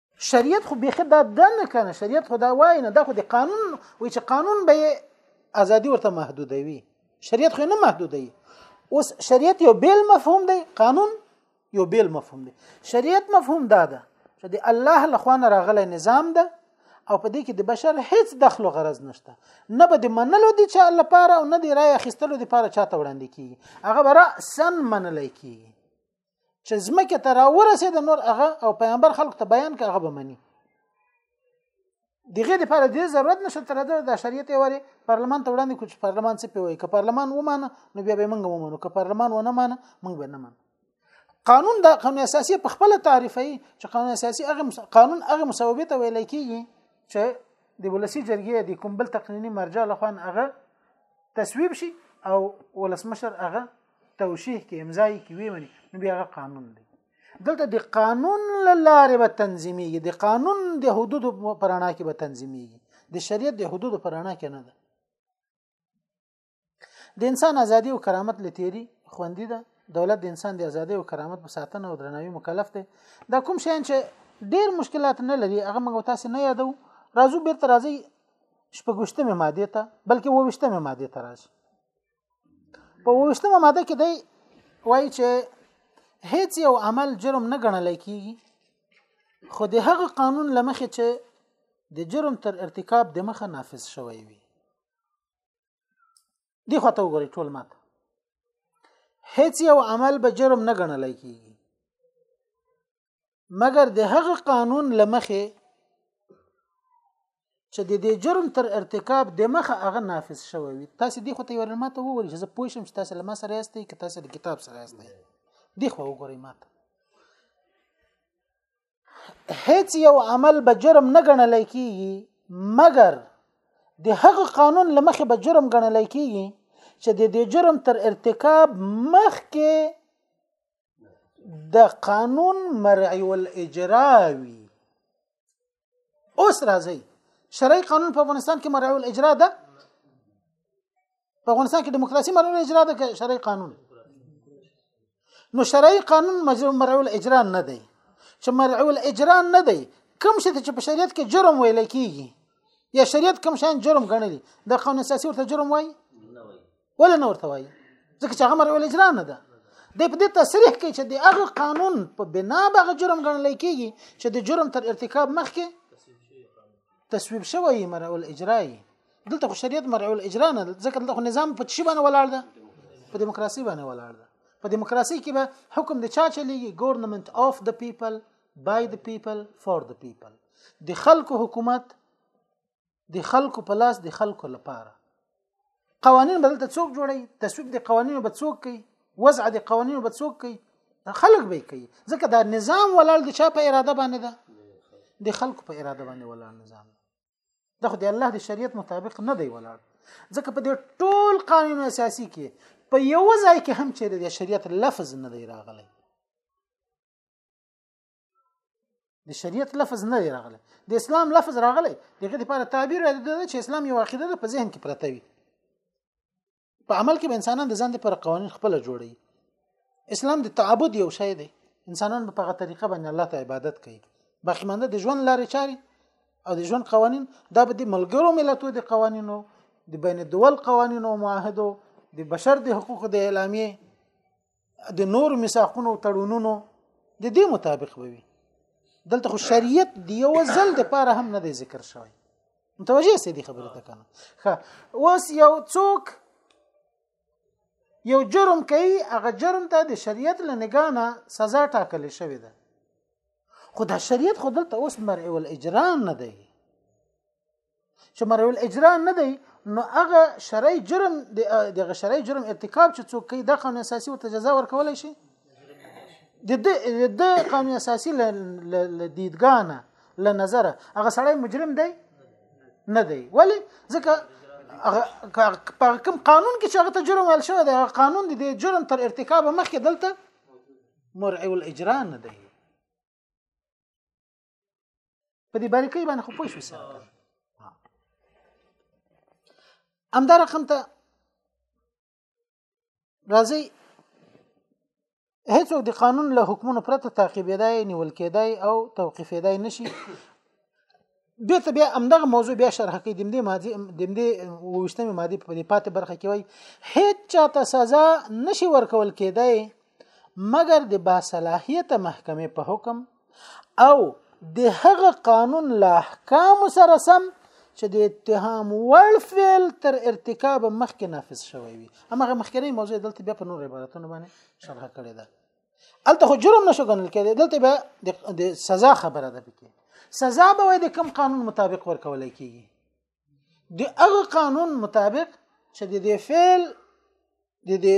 شریعت خو بیخي دا دنه کنه شریعت خو دا وای نه دا خو د قانون وای چې قانون به ازادي ورته محدودوي شریعت خو نه محدودوي اوس شریعت یو بیل مفهوم دی قانون یو بیل مفهوم دی شریعت مفهوم دا ده چې د الله لخوا نه راغلی نظام ده او په دې کې د بشر هیڅ دخل او غرض نشته نه به د منلو دي چې الله پاره او نه د رای اخیستلو د پاره چاته وړاندې کیږي هغه برا سن منلای کیږي چې زمکه ته راورسې د نور هغه او پیغمبر خلکو ته بیان کړه هغه به مني دغه لپاره د ضرورت نشته تر دا د شریعت وره پارلمان ته وړاندې کوچ پارلمان څه پیوي که پارلمان ومانه نو بیا به موږ ومانو که پارلمان ونه مانه موږ به نه مانو قانون د قانون اساسي په خپل تعریفي چې قانون اساسي هغه قانون هغه مسوبه ته ویل کیږي چې د ولسی جرګې د کومبل تقنینی مرجع لخوا هغه تصویب شي او ولسمشر هغه توشیح کې امضای کې وی مني نو بیا هغه قانون دی دلته د قانون لاره به تنظیمیږي د قانون د حدود پرانا کې به تنظیمیږي د شریعت د حدود پرانا کې نه ده د انسان ازادي او کرامت لتیری خوندې ده دولت د انسان د ازادي او کرامت په ساتنه او درناوي مکلف دی دا کوم شي چې ډیر مشکلات نه لري هغه موږ تاسو نه یادو راځو بیرته راځي شپږشتمه ماده ته بلکې ووشتمه ماده ته راځي په وښتمه ماده کې دی وایي چې هیڅ یو عمل جرم نه ګڼل کیږي خو د هغه قانون لمخې چې د جرم تر ارتکاب د مخه نافذ شوی وي دی خو ته وګورئ ټول ماته هیڅ یو عمل به جرم نه ګڼل کیږي مګر د هغه قانون لمخې چې د دې جرم تر ارتکاب د مخه هغه نافذ شوی وي تاسو دی خو ته ورل ماته وویل چې زه پوه شم چې تاسو لمه سره یاستئ که تاسو د کتاب سره یاستئ دی خو وګورئ ماته هیڅ یو عمل به جرم نه ګڼل کیږي مګر د هغه قانون لمخې به جرم ګڼل کیږي چې د دې جرم تر ارتکاب مخکې د قانون مرعي والاجرا وي اوس راځي شرعي قانون په افغانستان کې مرعي والاجرا ده په افغانستان کې دیموکراسي مرعي والاجرا ده شرعي قانون نو شرعي قانون مرعي والاجرا نه دی چې مرعي والاجرا نه دی کوم شي چې په شریعت کې جرم ویل کیږي یا شریعت کوم شان جرم ګڼلی د قانون اساسي ورته جرم وایي ولې نه ورته وایي ځکه چې هغه امر ول اجرا نه ده د په دې تصریح کې چې د هغه قانون په بنا به جرم ګڼل کیږي چې د جرم تر ارتکاب مخکې تصویب شوی مرعو الاجرای دلته خو شریعت مرعو الاجرا نه ځکه دلته نظام په چی باندې ولاړ ده په دیموکراسي باندې ولاړ ده په دیموکراسي کې به حکم د چا چلیږي ګورنمنت اف د پیپل بای د پیپل فور د پیپل د خلکو حکومت د خلکو په لاس د خلکو لپاره قوانین بدل ته څوک جوړي تصویب د قوانینو به څوک کوي وضع د قوانینو به څوک کوي خلک به کوي ځکه دا نظام ولال د چا په اراده باندې ده د خلکو په اراده باندې ولال نظام ده خو د الله د شریعت مطابق نه دی ولال ځکه په دې ټول قانون اساسي کې په یو ځای کې هم چې د شریعت لفظ نه دی راغلی د شریعت لفظ نه دی راغلی د اسلام لفظ راغلی دغه لپاره تعبیر دی چې اسلام یو عقیده ده په ذهن کې پرته وي په عمل کې به انسانان د ځان لپاره قوانین خپل جوړي اسلام د تعبد یو شی دی انسانان په هغه طریقه باندې الله ته عبادت کوي باقي مانده د ژوند لارې چاري او د ژوند قوانین دا به د ملګرو ملتو د قوانینو د بین الدول قوانینو معاهدو د بشر د حقوقو د اعلامیه د نور میثاقونو او تړونونو د دې مطابق به وي دلته خو شریعت دی یو ځل د پاره هم نه دی ذکر شوی متوجه سي دي خبره ته کنه ښه اوس یو څوک یو جرم کوي هغه جرم ته د شریعت له نگانه سزا ټاکل شوې ده خو دا شریعت خو دلته اوس مرعي الاجرام نه دی چې مرع الاجرا نه دی نو هغه شرعي جرم دغه شرعي جرم ارتکاب چې څوک کوي د قانون اساسي ورته جزا ورکول شي د د قانون اساسي ل دیدګانه ل نظره هغه سړی مجرم دی نه دی ولی ځکه په کوم قانون کې چې هغه ته جرم ول شوی دی هغه قانون دی د جرم تر ارتکاب مخکې دلته مرعي الاجرا نه دی په دې باریکۍ باندې خو پوه شو سره همدا رقم ته راځي هیڅ د قانون له حکمونو پرته تعقیبېدای نیول کېدای او توقیفېدای نشي به ته بیا همدغه موضوع بیا شرح کوي د دې ماده د دې وشتمه ماده په دې پاتې برخه کې وای هیڅ چاته سزا نشي ورکول کېدای مګر د باصلاحیت محکمې په حکم او د هغه قانون له احکام سره سم چې د اتهام وړ فعل تر ارتکاب مخکې نافذ شوی وي همغه مخکنی موضوع دلته بیا په نور عبارتونو باندې شرح کړی ده الته خو جرم نشو ګڼل کېدی دلته بیا د سزا خبره ده پکې سزا به د کم قانون مطابق ورکول کیږي د هغه قانون مطابق چې د دې فعل د دې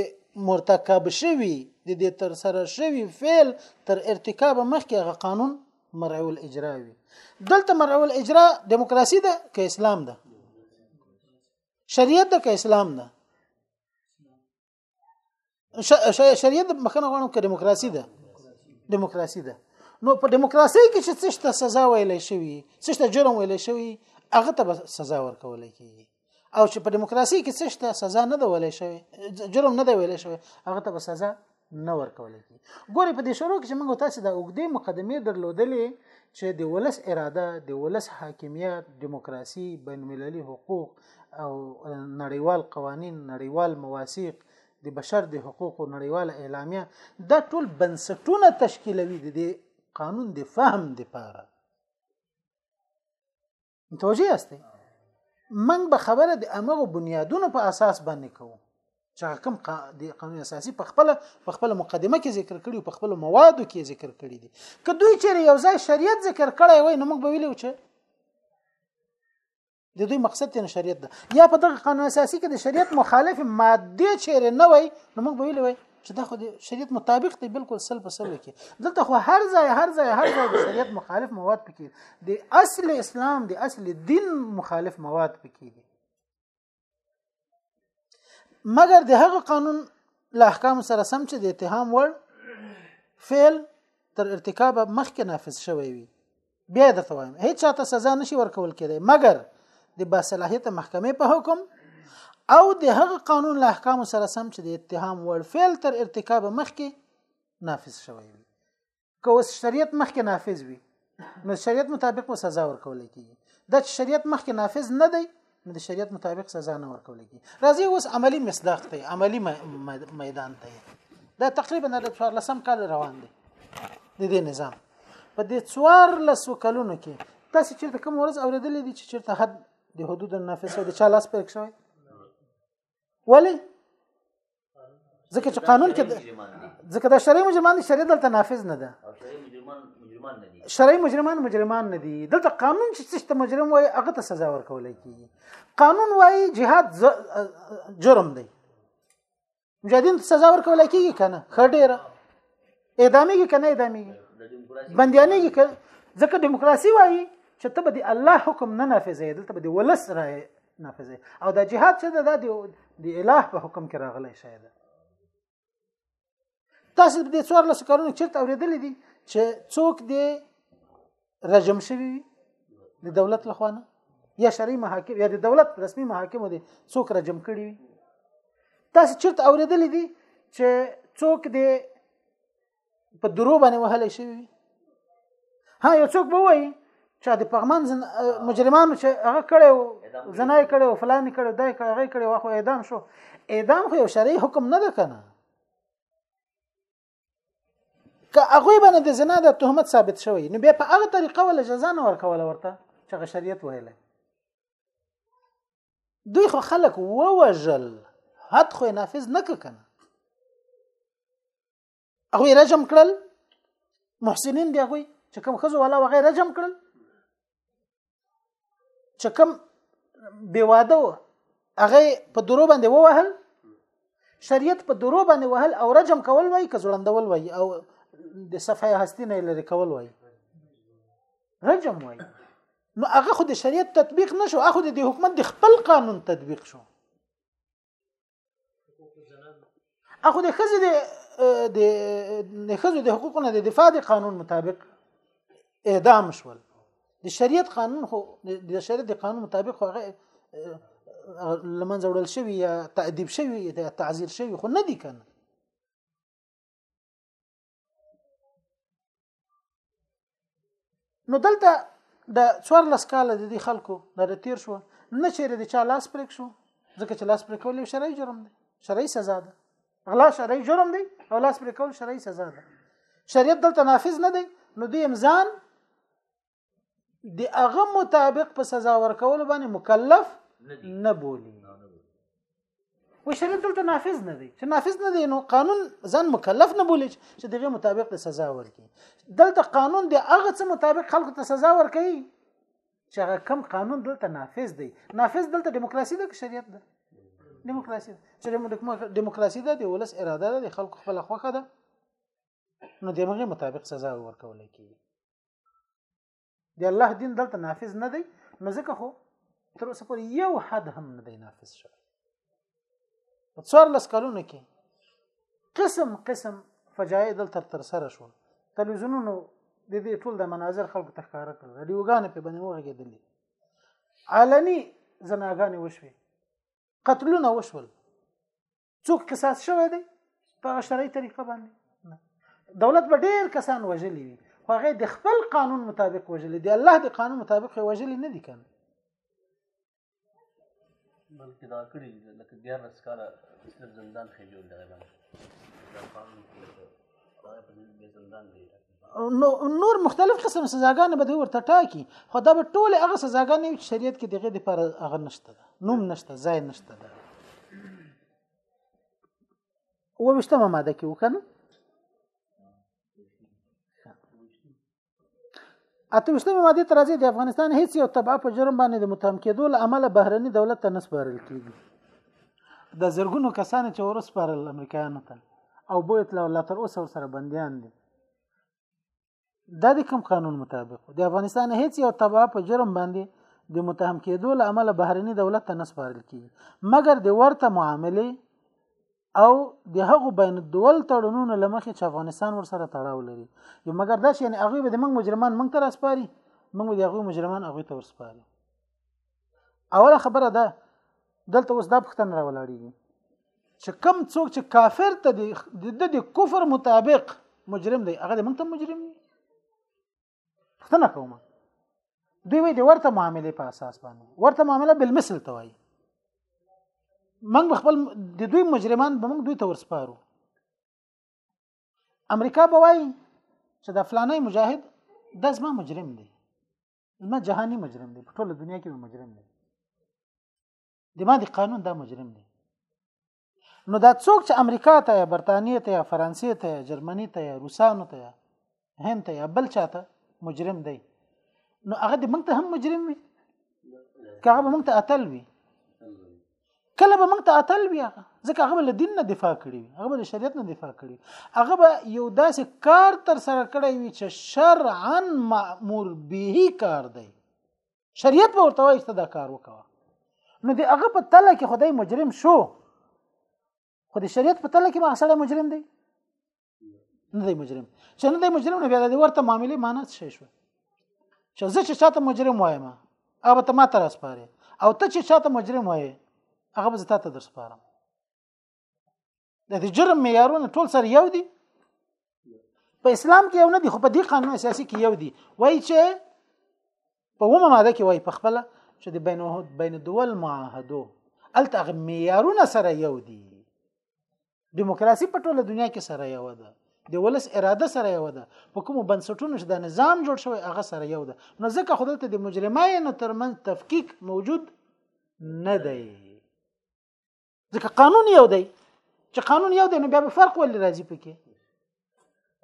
مرتکب شوی د دې تر سره شوی فعل تر ارتکاب مخکې هغه قانون مرعو الاجرا وي دلته مرعو الاجرا دیموکراسي ده که اسلام ده شریعت ده که اسلام ده شریعت مخنه غواړم که دیموکراسي ده دیموکراسي ده نو په دیموکراسي کې چې څه ته سزا ویلې شوی څه ته جرم ویلې شوی هغه ته سزا ورکول کیږي او چې په دیموکراسي کې څه ته سزا نه ده ویلې شوی جرم نه ده ویلې شوی هغه ته سزا نه ورکول کیږي ګوري په دې شروع کې چې موږ تاسو د اوګدې مقدمه درلودلې چې د ولس اراده د ولس حاکمیت دیموکراسي بین المللي حقوق او نړیوال قوانین نړیوال مواثیق د بشر د حقوقو نړیواله اعلامیه دا ټول بنسټونه تشکیلوي د دې قانون د فهم لپاره متوجه یاست من به خبره د امغه بنیادونو په اساس باندې کوو چې کوم د قانون اساسي په خپل په خپل مقدمه کې ذکر کړی او په خپل موادو کې ذکر کړی دي که دوی چیرې یو ځای شریعت ذکر کړی وای نو موږ به ویلو چې د دوی مقصد تن شریعت ده یا په دغه قانون اساسي کې د شریعت مخالف ماده چیرې نه وای نو موږ ویل وای چې دا خو د شریعت مطابق دی بالکل سل په سل کې دلته خو هر ځای هر ځای هر ځای د شریعت مخالف مواد پکې د اصل اسلام د اصل دین مخالف مواد پکې دي مګر د هغه قانون له احکام سره سم چې د اتهام وړ فعل تر ارتکاب مخکې نافذ شوی وي بیا درته وایم هیڅ چاته سزا نشي ورکول کېدای مګر د باصلاحیت محکمې په حکم او د هغه قانون له احکام سره سم چې د اتهام وړ فعل تر ارتکاب مخکې نافذ شوی وي که اوس شریعت مخکې نافذ وي نو شریعت مطابق به سزا ورکول کیږي دا چې شریعت مخکې نافذ نه دی نو د شریعت مطابق سزا نه ورکول کیږي راځي اوس عملی مصداق ته عملی میدان ته دا تقریبا د 14 کال روان دی د دې نظام په دې 14 کلونو کې تاسو چې کوم ورځ اوریدلې دي چې چیرته حد د حدود نافذ شوی د چا لاس پرک شوی ولی ځکه چې قانون کې ځکه دا شرعي مجرمان دي شرعي دلته نافذ نه ده شرعي مجرمان مجرمان نه دي دلته قانون چې څه مجرم وای هغه ته سزا ورکول کیږي قانون وای جهاد ز... جرم دی مجاهدین ته سزا ورکول کیږي کنه خډيره اعدامېږي که نه اعدامېږي بندیانېږي که ځکه دیموکراسي وایي چې ته به د الله حکم نه نافذې دلته به د ولس رایې نافذې او دا جهاد چې ده دا د الله په حکم کې راغلی شی ده تاسو د څوارلس کارونو چیرته اورېدلې دي چې څوک د رجم شوی وي د دولت لخوا نه یا شرعي محاکم یا د دولت رسمي محاکم دي څوک رجم کړي وي تاسو چیرته اوریدلې دي چې څوک دې په درو باندې وهل شي ها یو څوک به وایي چې د پغمان زن... مجرمانو چې هغه کړي او زنای کړي او فلان کړي دای کړي هغه کړي واخو اعدام شو اعدام خو یو شرعي حکم نه ده کنه که هغه باندې د زنا د تهمت ثابت شوی نو بیا په هغه طریقه ول جزا نه ورکول ورته چې شریعت ویل دوی خو خلک ووجل حد خو نافذ نه کنه هغه رجم کړل محسنین دی هغه چې کوم خزو ولا وغه رجم کړل چې کوم بې واده و هغه په درو باندې ووهل شریعت په درو باندې وهل او رجم کول وای که ځړندول وای او د صفحه هستی نه لري کول وای رجم وای نو هغه خو د شریعت تطبیق نشو هغه د حکومت د خپل قانون تطبیق شو اخو د خزې د د د خزې د حقوقو نه د دفاع د قانون مطابق اعدام شول د شریعت قانون خو د شریعت د قانون مطابق خو هغه لمنځه وړل شوی یا تأدیب شوی یا تعزیر شوی خو نه دی کنه نو دلته د 14 کال د دې خلکو د تیر شو نه چیرې د چا لاس پرېک شو ځکه چې لاس پرې کول یو شرعي جرم دی شرعي سزا ده غلا شرعي جرم دی او لاس پرې کول شرعي سزا ده شریعت دلته نافذ نه دی نو دوی امزان د هغه مطابق په سزا ورکول باندې مکلف نه بولی و شریعت دلته نافذ نه دی چې نافذ نه دی نو قانون ځان مکلف نه بولی چې دغه مطابق د سزا ورکړي دلته قانون د هغه څه مطابق خلکو ته سزا ورکړي چې هغه کم قانون دلته نافذ دی نافذ دلته دیموکراسي ده که شریعت ده دیموکراسي چې دیموکراسي ده د ولس اراده ده د خلکو خپل خوخه ده نو دغه مطابق سزا ورکول کیږي دی الله دین دلته نافذ نه دی نو ځکه خو تر اوسه پورې یو حد هم نه دی نافذ شوی په څوار لس کلونو کې قسم قسم فجایع دلته تر سره شول تلویزیونونو د دې ټول د مناظر خلکو ته ښکاره کړل رادیوګانې په باندې وغږېدلې علني زناګانې وشوي قتلونه وشول څوک قصاص شوی دی په شرعي طریقه باندې دولت به ډیر کسان وژلی وي خو هغه د خپل قانون مطابق وژلی دی الله د قانون مطابق وژلی نه دی کنه بلکې دا کړی لکه بیا رس کاله صرف زندان کې جوړ دی دا قانون کې دا په دې زندان دی نور مختلف قسم سزاګان به ورته ټاکي خو دا به ټول هغه سزاګان وي چې شریعت کې دغه د پر هغه نشته نوم نشته ځای نشته ده و وشتمه ماده کې وکنه اته وشتمه ماده تر ځې د افغانستان هیڅ یو تبع په جرم باندې د متهم کېدو له امله بهرني دولت ته نسپارل کیږي د زرګونو کسان چې ورسپارل امریکایانو ته او بویت لا تر اوسه سره بندیان دي دا د کوم قانون مطابق د افغانستان هیڅ یو تبع په جرم باندې د متهم کېدو له امله بهرني دولت ته نه سپارل کیږي مګر د ورته معاملې او د هغو بین الدول تړونونو لمخې چې افغانستان ورسره تړاو لري یو مګر دا چې یعنی هغه به د موږ مجرمان موږ ته راسپاري موږ د هغه مجرمان هغه ته ورسپاري اوله خبره ده دلته اوس دا پښتنه راولاړیږي چې کم څوک چې کافر ته د د کفر مطابق مجرم دی هغه موږ ته مجرم دی پښتنه کوم دوی وی د ورته معاملې په اساس باندې ورته معامله بل مثل ته وایي موږ خپل د دوی مجرمان به موږ دوی ته ورسپارو امریکا به وایي چې د فلانه مجاهد د زما مجرم دی ما جهاني مجرم دی په ټوله دنیا کې مجرم دی د ما د قانون دا مجرم دی نو دا څوک چې امریکا ته یا برتانیې ته یا فرانسې ته یا جرمني ته یا روسانو ته یا هند ته یا بل چاته مجرم دی نو هغه د موږ ته هم مجرم وي که هغه موږ ته اتل وي کله به موږ ته اتل وي هغه ځکه هغه له دین نه دفاع کړي هغه له شریعت نه دفاع کړي هغه به یو داسې کار تر سره کړی وي چې شرعا مأمور به کار دی شریعت به ورته وایي دا کار وکوه نو د هغه په تله کې خدای مجرم شو خو د شریعت په تله کې ما سره مجرم دی نه دی مجرم چې نه دی مجرم نه بیا د ورته معاملې معنی څه شو چې زه چې چاته مجرم وایم هغه ته ما تر اسپاره او ته چې چاته مجرم وای هغه به زه ته در سپارم د دې جرم معیارونه ټول سره یو دي په اسلام کې یو نه دي خو په دې قانون اساسي کې یو دي وای چې په ومه ماده کې وای په خپل چې د بین بین دول معاهدو الته معیارونه سره یو دي دیموکراسي په ټوله دنیا کې سره یو ده د ولس اراده سره یو ده په کوم بنسټونو چې د نظام جوړ شوی هغه سره یو ده نو ځکه خدلته د مجرمانو ترمن تفکیک موجود نه دی ځکه قانون یو دی چې قانون یو دی نو بیا به فرق ولې راځي پکې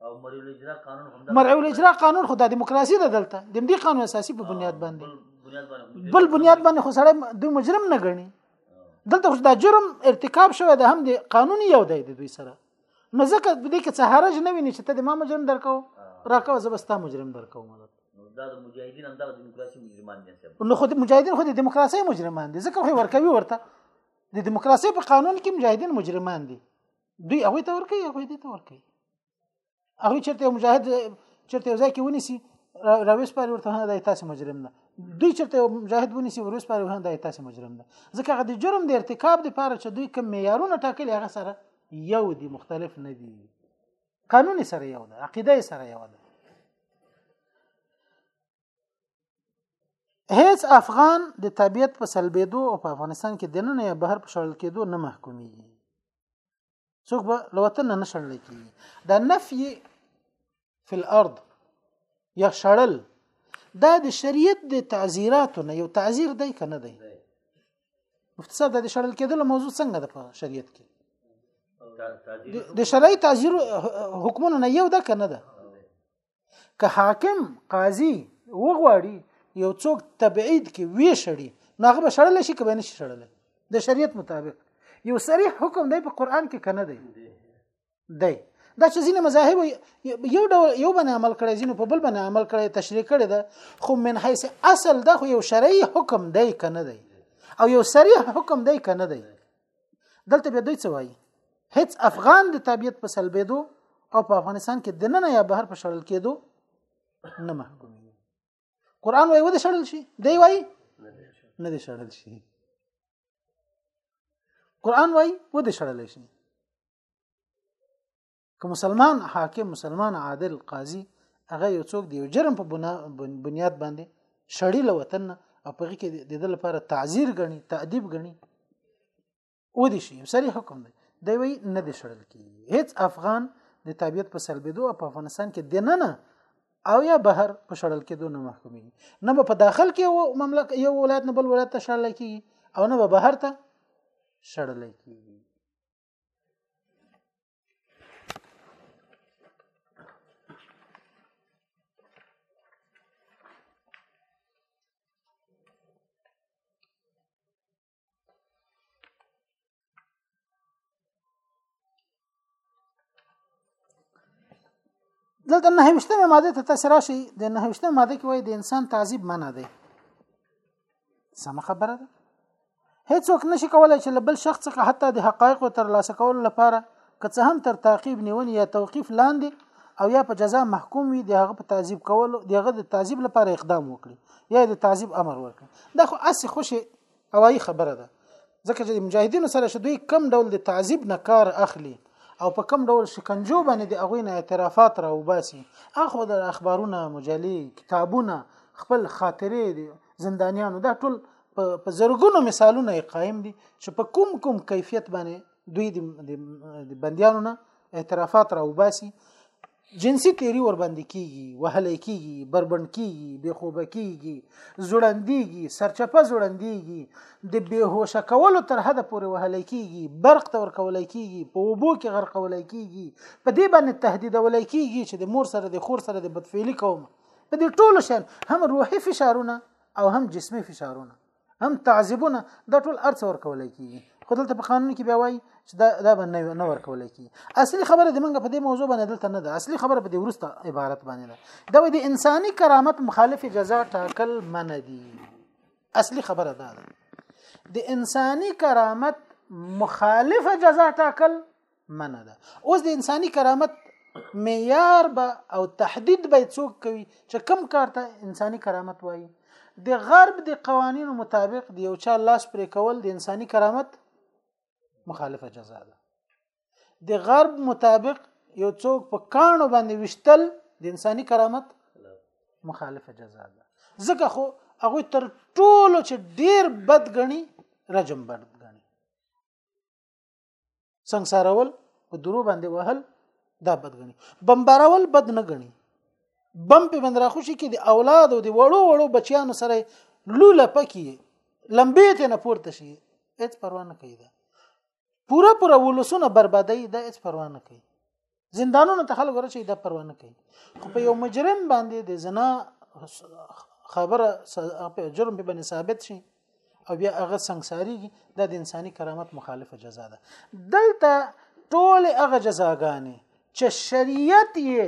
او مرعي الاجرا قانون هم مرعي الاجرا قانون خو د دیموکراسي د دلته د دې قانون اساسي په بنیاد باندې بل بنیاد باندې خو سړی د مجرم نه ګڼي دلته خو دا جرم ارتکاب شوی د هم د قانون یو دی د دوی سره نو ځکه د دې کې څه حرج نه ویني چې ته د ما مجرم درکو راکو زبستا مجرم درکو مدد دا د مجاهدین هم د دیموکراسي مجرمان دي نو خو د مجاهدین خو د دیموکراسي مجرمان دي ځکه خو ورکوي ورته د دیموکراسي په قانون کې مجاهدین مجرمان دي دوی هغه ته ورکي هغه دې ته ورکي هغه چرته مجاهد چرته ځای کې ونیسي راويس پاره ورته نه دای تاسو مجرم نه دوی چرته مجاهد ونیسي وروس پاره نه دای تاسو مجرم نه ځکه هغه د جرم د ارتکاب د پاره چې دوی کوم معیارونه ټاکلي هغه سره یو دي مختلف نه دي قانون سره یو ده عقیده سره یو ده هیڅ افغان د طبیعت په سلبېدو او په افغانستان کې دننه یا بهر په شړل کېدو نه محکومېږي څوک به له وطن نه شړل کېږي دا نفي فی الارض یا شړل دا د شریعت د تعزیراتو نه یو تعزیر دی که نه دی مفتی صاحب د شړل کېدلو موضوع څنګه ده په شریعت کې د شرعي تعزیر حکمونه نه یو ده که نه ده که حاکم قاضي وغواړي یو څوک تبعید کې وی شړي نو هغه شړل شي کبه نه شي شړل د شریعت مطابق یو صریح حکم دی په قران کې کنه دی دی دا چې ځینې مذاهب یو ډول یو باندې عمل کړي ځینې په بل باندې عمل کړي تشریح کړي ده خو من حیث اصل دا خو یو شرعي حکم دی کنه دی او یو صریح حکم دی کنه دی دلته به دوی څه وایي هیڅ افغان د تابعیت په سلبېدو او په افغانستان کې د ننه یا بهر په شړل کېدو نه محکوم قرآن وایي ودې شړل شي دی وایي نه دی شړل شي قرآن وایي ودې شړل شي که مسلمان حاکم مسلمان عادل قاضي هغه یو څوک دی جرم په بنیاد باندې شړی له وطن او په کې د دې لپاره تعذير غني تاديب غني و دي شي سری حکم دی دی وی نه دی شړل کی هیڅ افغان د طبيعت په سلبېدو په افغانستان کې دننه او یا بهر په شړل کېدو نه محکومي نه په داخل کې یو مملک یو ولایت نه بل ولایت ته شړل کېږي او نه به بهر ته شړل کېږي دلته نهمشتمه ماده ته تاسو راشي د نهمشتمه ماده کې وایي د انسان تعذيب منع دی سم خبره ده هیڅوک نشي کولای چې له بل شخص څخه حتی د حقایقو تر لاسه کولو لپاره که څه هم تر تعقیب نیونې یا توقیف لاندې او یا په جزا محکوم وي د هغه په تعذیب کولو د هغه د تعذیب لپاره اقدام وکړي یا د تعذیب امر وکړي دا خو اسی خوشي اوایي خبره ده ځکه چې مجاهدینو سره چې دوی کم ډول د تعذیب نه کار اخلي او په کم ډول شکنجو باندې د هغوی نه اعترافات را وباسي اخو د اخبارونه مجلې کتابونه خپل خاطرې دي زندانیانو دا ټول په زرګونو مثالونه قائم دي چې په کوم کوم کیفیت باندې دوی د بندیانو نه اعترافات را وباسي جنسي تیری ورباندې کیږي وهلی کیږي بربند کیږي بې خوبه کیږي زړندېږي سرچپه زړندېږي د بېهوشه کولو تر حده پورې وهلی کیږي برق ته ورکولی کیږي په اوبو کې غرقولی کیږي په دې باندې تهدیدولی کیږي چې د مور سره د خور سره د بدفعلي کوم په دې ټولو شیان هم روحي فشارونه او هم جسمي فشارونه هم تعذيبونه دا ټول ارڅ ورکول کیږي خو دلته په قانون کې بیا وایي چې دا دا باندې نه ورکول کیږي اصلي خبره د منګه په دې موضوع باندې دلته نه ده اصلي خبره په دې ورسته عبارت باندې ده دا د انساني کرامت مخالف جزا ټاکل من دي اصلي خبره دا ده د انساني کرامت مخالف جزا ټاکل منه ده اوس د انساني کرامت معیار به او تحدید به څوک کوي چې کم کار ته انساني کرامت وایي د غرب د قوانینو مطابق د یو چا لاس پرې کول د انساني کرامت مخالفه جزا ده د غرب مطابق یو څوک په کانو باندې وشتل د انساني کرامت مخالفه جزا ده ځکه خو هغه تر ټولو چې ډیر بد غني رجم بد غني سنگسارول په درو باندې وهل دا بد غني بمبارول بد نه غني بم په بندرا خوشي کې د اولاد او د وړو وړو بچیانو سره لوله پکې لمبې ته نه پورته شي هیڅ پروا نه کوي دا پورا پورا ولسونه بربادي دا هیڅ پروا نه کوي زندانونو ته خلک ورچې د پروا نه کوي خو په یو مجرم باندې د زنا خبره په جرم په باندې ثابت شي او بیا هغه سنگساریږي دا د انساني کرامت مخالفه جزا ده دلته ټول هغه جزاګانې چې شریعت یې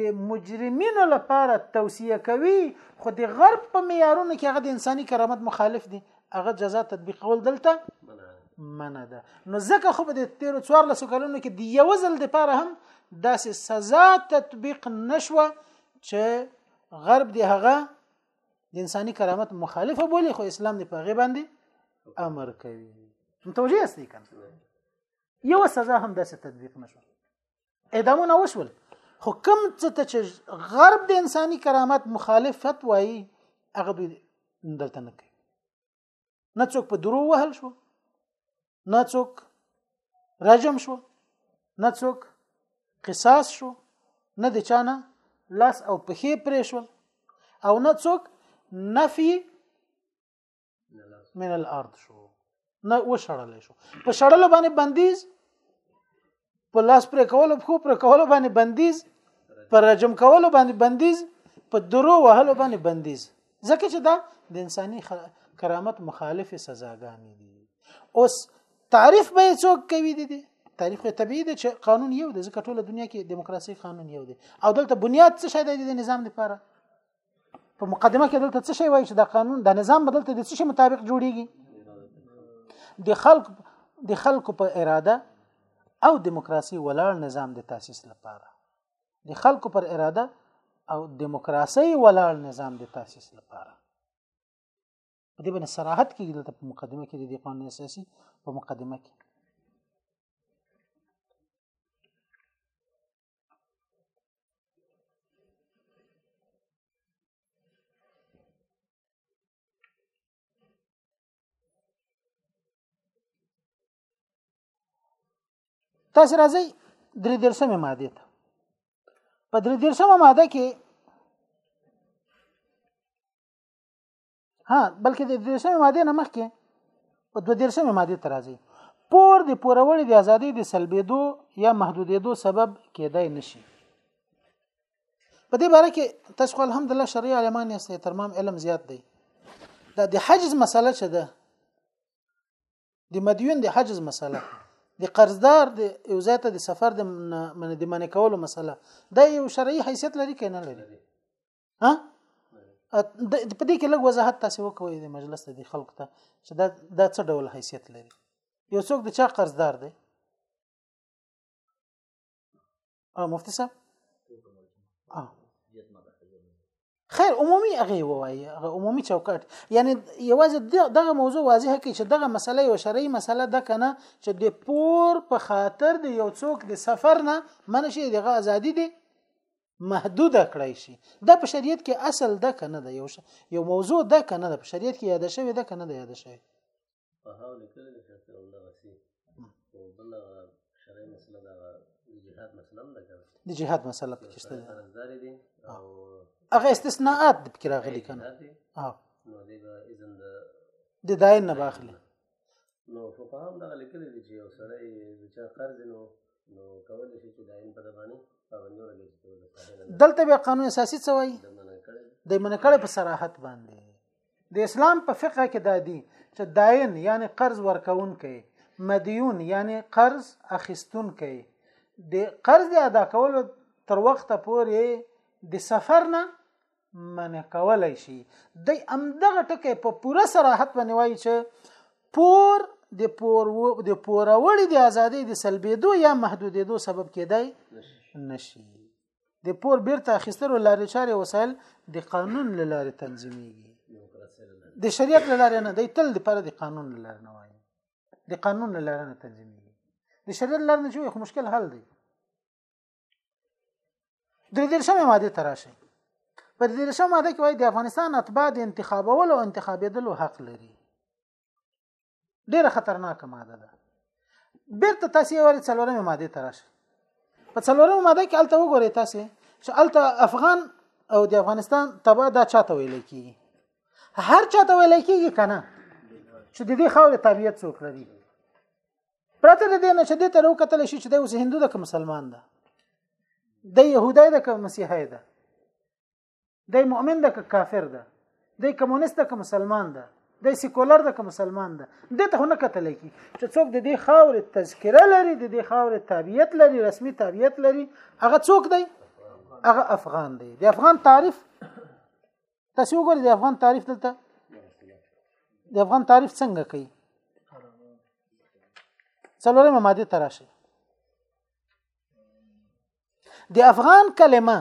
د مجرمینو لپاره توصیه کوي خو د غرب په معیارونو کې هغه د انساني کرامت مخالف دي هغه جزا تطبیقول دلته منه ده نو ځکه خو به د 13 14 کلونو کې د یو ځل د پاره هم داسې سزا تطبیق نشوه چې غرب دی هغه د انساني کرامت مخالفه بولی خو اسلام دی په غي باندې امر کوي متوجه یاست کنه یو سزا هم داسې تطبیق نشوه اعدامونه وشول خو کم څه ته چې غرب د انساني کرامت مخالفت وایي هغه دوی دلته نه کوي نه څوک په درو وهل شو نه څوک رجم شو نه څوک قصاص شو نه د چانه لاس او پښې پرې شو او نه څوک نفي من الارض شو نه و شړل شو په شړل باندې بندیز په لاس پر کول په پر کول باندې بندیز پر رجم کول باندې بندیز په درو وهلو باندې بندیز ځکه چې دا د انساني کرامت مخالف سزاګانې دي اوس تعریف به څوک کوي دي تعریف طبيعي دی چې قانون یو دی ځکه ټول دنیا کې دیموکراسي قانون یو دی او دلته بنیاد څه شی دی د نظام لپاره په مقدمه کې دلته څه شی وایي چې دا قانون دا نظام بدلته د څه شي مطابق جوړیږي د خلق د خلکو په اراده او دیموکراسي ولاړ نظام د تاسیس لپاره د خلکو پر اراده او دیموکراسي ولاړ نظام د تاسیس لپاره په دې باندې صراحت کې دلته په مقدمه کې د قانون اساسي په مقدمه کې تاسو راځي درې درسمه ماده ته په درې درسمه ماده کې ها بلکې د دیرشمې ماده نه مخکې په دوه دیرشمې ماده تر راځي پور د پورول د ازادي د سلبېدو یا محدودېدو سبب کېدای نشي په دې باره کې تاسو خو الحمدلله شرعي عالمان یاست ترمام علم زیات دی دا د حجز مسله څه ده د مدیون د حجز مسله د قرضدار د یو ځای ته د سفر د من د منې کولو مسله دا یو شرعي حیثیت لري کنه لري ها د په دې کې لږ وضاحت تاسو وکوي د مجلس د خلکو ته چې دا د څه ډول حیثیت لري یو څوک د چا قرضدار دی اه مفتي صاحب اه خیر عمومي هغه وایي هغه عمومي چوکاټ یعنی یوازې دغه موضوع واضحه کړي چې دغه مسله یو شرعي مسله ده کنه چې د پور په خاطر د یو څوک د سفر نه منشي دغه ازادي دي محدود کړای شي دا په شریعت کې اصل ده کنه ده یو یو موضوع ده کنه ده په شریعت کې یاد شوی ده کنه ده یاد شوی په هغه لیکل دي چې تر الله وسی او بل شرعي مسله ده جهاد مسله ده کنه د جهاد مسله پکې شته ده او هغه استثناءات پکې راغلي کنه اه نو دې اذن د داین نه باخلي نو فقها هم دغه لیکلي دي چې یو سړی د چا قرض نو نو کولی شي چې د عین په د باندې پابندي ولګوي چې د ساحل دلته بیا قانون اساسي څه وایي د منع کړی په صراحت باندې د اسلام په فقه کې دا دي چې داین یعنی قرض ورکون کوي مدیون یعنی قرض اخیستون کوي د قرض ادا کولو تر وخته پورې د سفر نه منع کولای شي د امدغه ټکی په پوره صراحت باندې وایي چې پور د پور د پوروړي د ازادۍ د سلبېدو یا محدودېدو سبب کېدای نشي د پور بیرته اخیستلو لارې چارې وسایل د قانون له لارې تنظیمېږي د شریعت له لارې نه دی تل د پر د قانون له لارې نه وایي د قانون له لارې نه تنظیمېږي د شریعت لارې نه جوړ مشکل حل دی درې درشمه ماده تراشي په دې درشمه ماده کې وایي د افغانستان اتباع د انتخابولو او انتخابېدلو حق لري ډیره خطرناکه ماده ده بیرته تاسو یې ورې څلورمه ماده تراشي په څلورمه ماده کې الته وګورئ تاسو چې الته افغان او د افغانستان تبا دا چاته ویل کیږي هر چاته ویل کیږي کنه چې د دې خاورې تابعیت څوک لري پرته د دې نه چې دې ته رو کتل شي چې د اوس هندو د کوم مسلمان ده د يهودای د کوم مسیحای ده د مؤمن د کوم کافر ده د کمونیست د کوم مسلمان ده د سیکولر د کوم مسلمان ده د ته نه کتل کی چې څوک د دې خاور تذکره لري د دې خاور تابعیت لري رسمي تابعیت لري هغه څوک دی هغه افغان دی د افغان تعریف تاسو وګورئ د افغان تعریف دلته د افغان تعریف څنګه کوي څلورمه ماده تراشي د افغان کلمه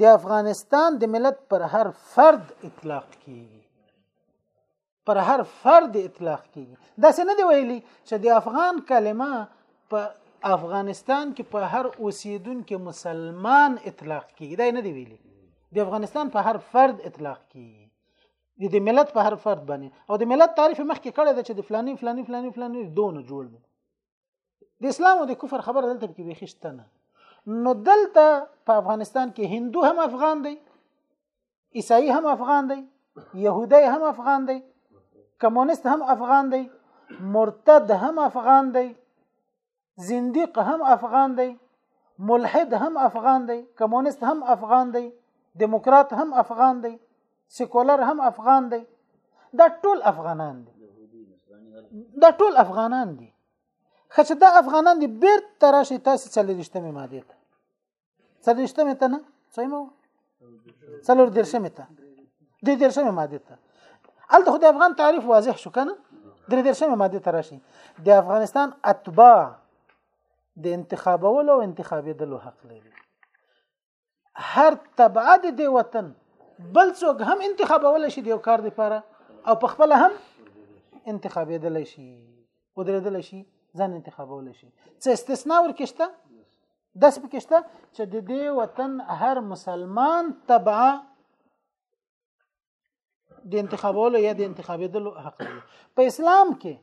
د افغانستان د ملت پر هر فرد اطلاق کیږي پر هر فرد اطلاق کیږي دا څه نه دی ویلي چې د افغان کلمه په افغانستان کې په هر اوسیدونکو مسلمان اطلاق کیږي دا نه دی ویلي د افغانستان په هر فرد اطلاق کیږي د دې ملت په هر فرد باندې او د ملت تعریف مخکې کړی دی چې د فلاني فلاني فلاني فلاني دونه جوړ دی د اسلام او د کفر خبره دلته کې به خشته نه نو دلته په افغانستان کې هندو هم افغان دی عیسائی هم افغان دی يهودي هم افغان دی کمونست هم افغان دی مرتد هم افغان دی زنديق هم افغان دی ملحد هم افغان دی کمونست هم افغان دی دیموکرات هم افغان دی سیکولر هم افغان دی دا ټول افغانان دي دا ټول افغانان دي خچې دا افغانان دي بیرته راشي تاسو څلورشتمه ماده ته څلورشتمه ته نه څومره څلور درشمه ته د درشمه ماده ته الته خو د افغان تعریف واضح شو کنه د درشمه ماده ته راشي د افغانستان اتباع د انتخابولو او انتخابېدلو حق لري هر تبعه د دی وطن بل څوک هم انتخابول شي د یو کار لپاره او په خپل هم انتخابېدل شي ودرېدل شي ځان انتخابول شي څه استثناء ورکشته داس پکشته چې د دې وطن هر مسلمان تبع د انتخابولو یا د انتخابېدلو حق لري په اسلام کې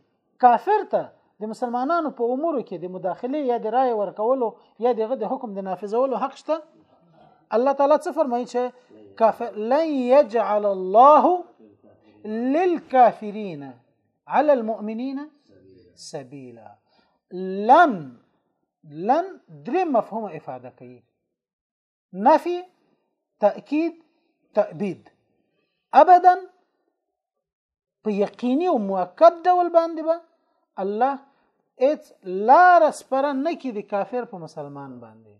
کافر ته د مسلمانانو په امور کې د مداخله یا د رائے ورکولو یا دغه د حکم د نافذولو حق شته الله تعالی څه فرمایي چې کافر لن يجعل الله للكافرين على المؤمنين سبيلا لن لن درې مفهوم افاده کوي نفي تأکید تأبید ابدا په یقیني او مؤکد ډول باندې به الله اڅ لار سپره نه کې د کافر په مسلمان باندې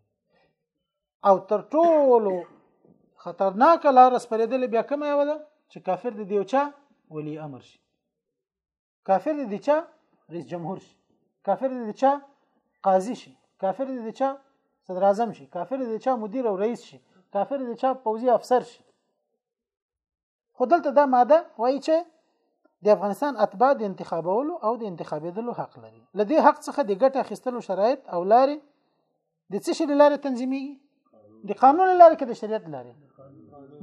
او تر ټولو خطرناک لار سپرېدل بیا کومه یو ده چې کافر د دیوچا ولی امر شي کافر دی چا رئیس جمهور شي کافر دی چا قاضي شي کافر دی چا صدر اعظم شي کافر دی چا مدیر او رئیس شي کافر دی چا پوزي افسر شي خو دلته دا ماده وایي چې د افغانستان اتباع د انتخابولو او د انتخابېدلو حق لري لدې حق څخه د ګټه اخیستلو شرایط او لارې د څه شي لاره تنظیميږي د قانون لاره کې د شریعت لاره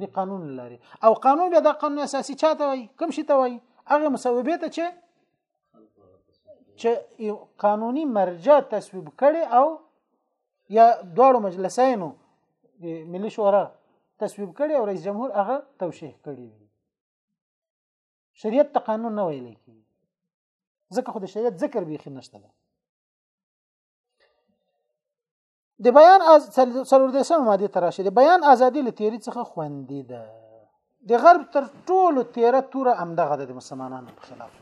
د قانون لاره او قانون بیا د قانون اساسي چاته وي کوم شي ته وي هغه مسوبه ته چې چې قانوني مرجع تصویب کړي او یا دواړو مجلسینو ملي شورا تصویب کړي او رئیس جمهور هغه توشیح کړي شریعت ته قانون نه ویل کی ځکه خو د شریعت ذکر به خنشته ده د بیان از څلور دیسم ماده تراشه د بیان ازادي له تیری څخه خوندې ده د غرب تر ټولو تیره توره امدغه د مسلمانانو په خلاف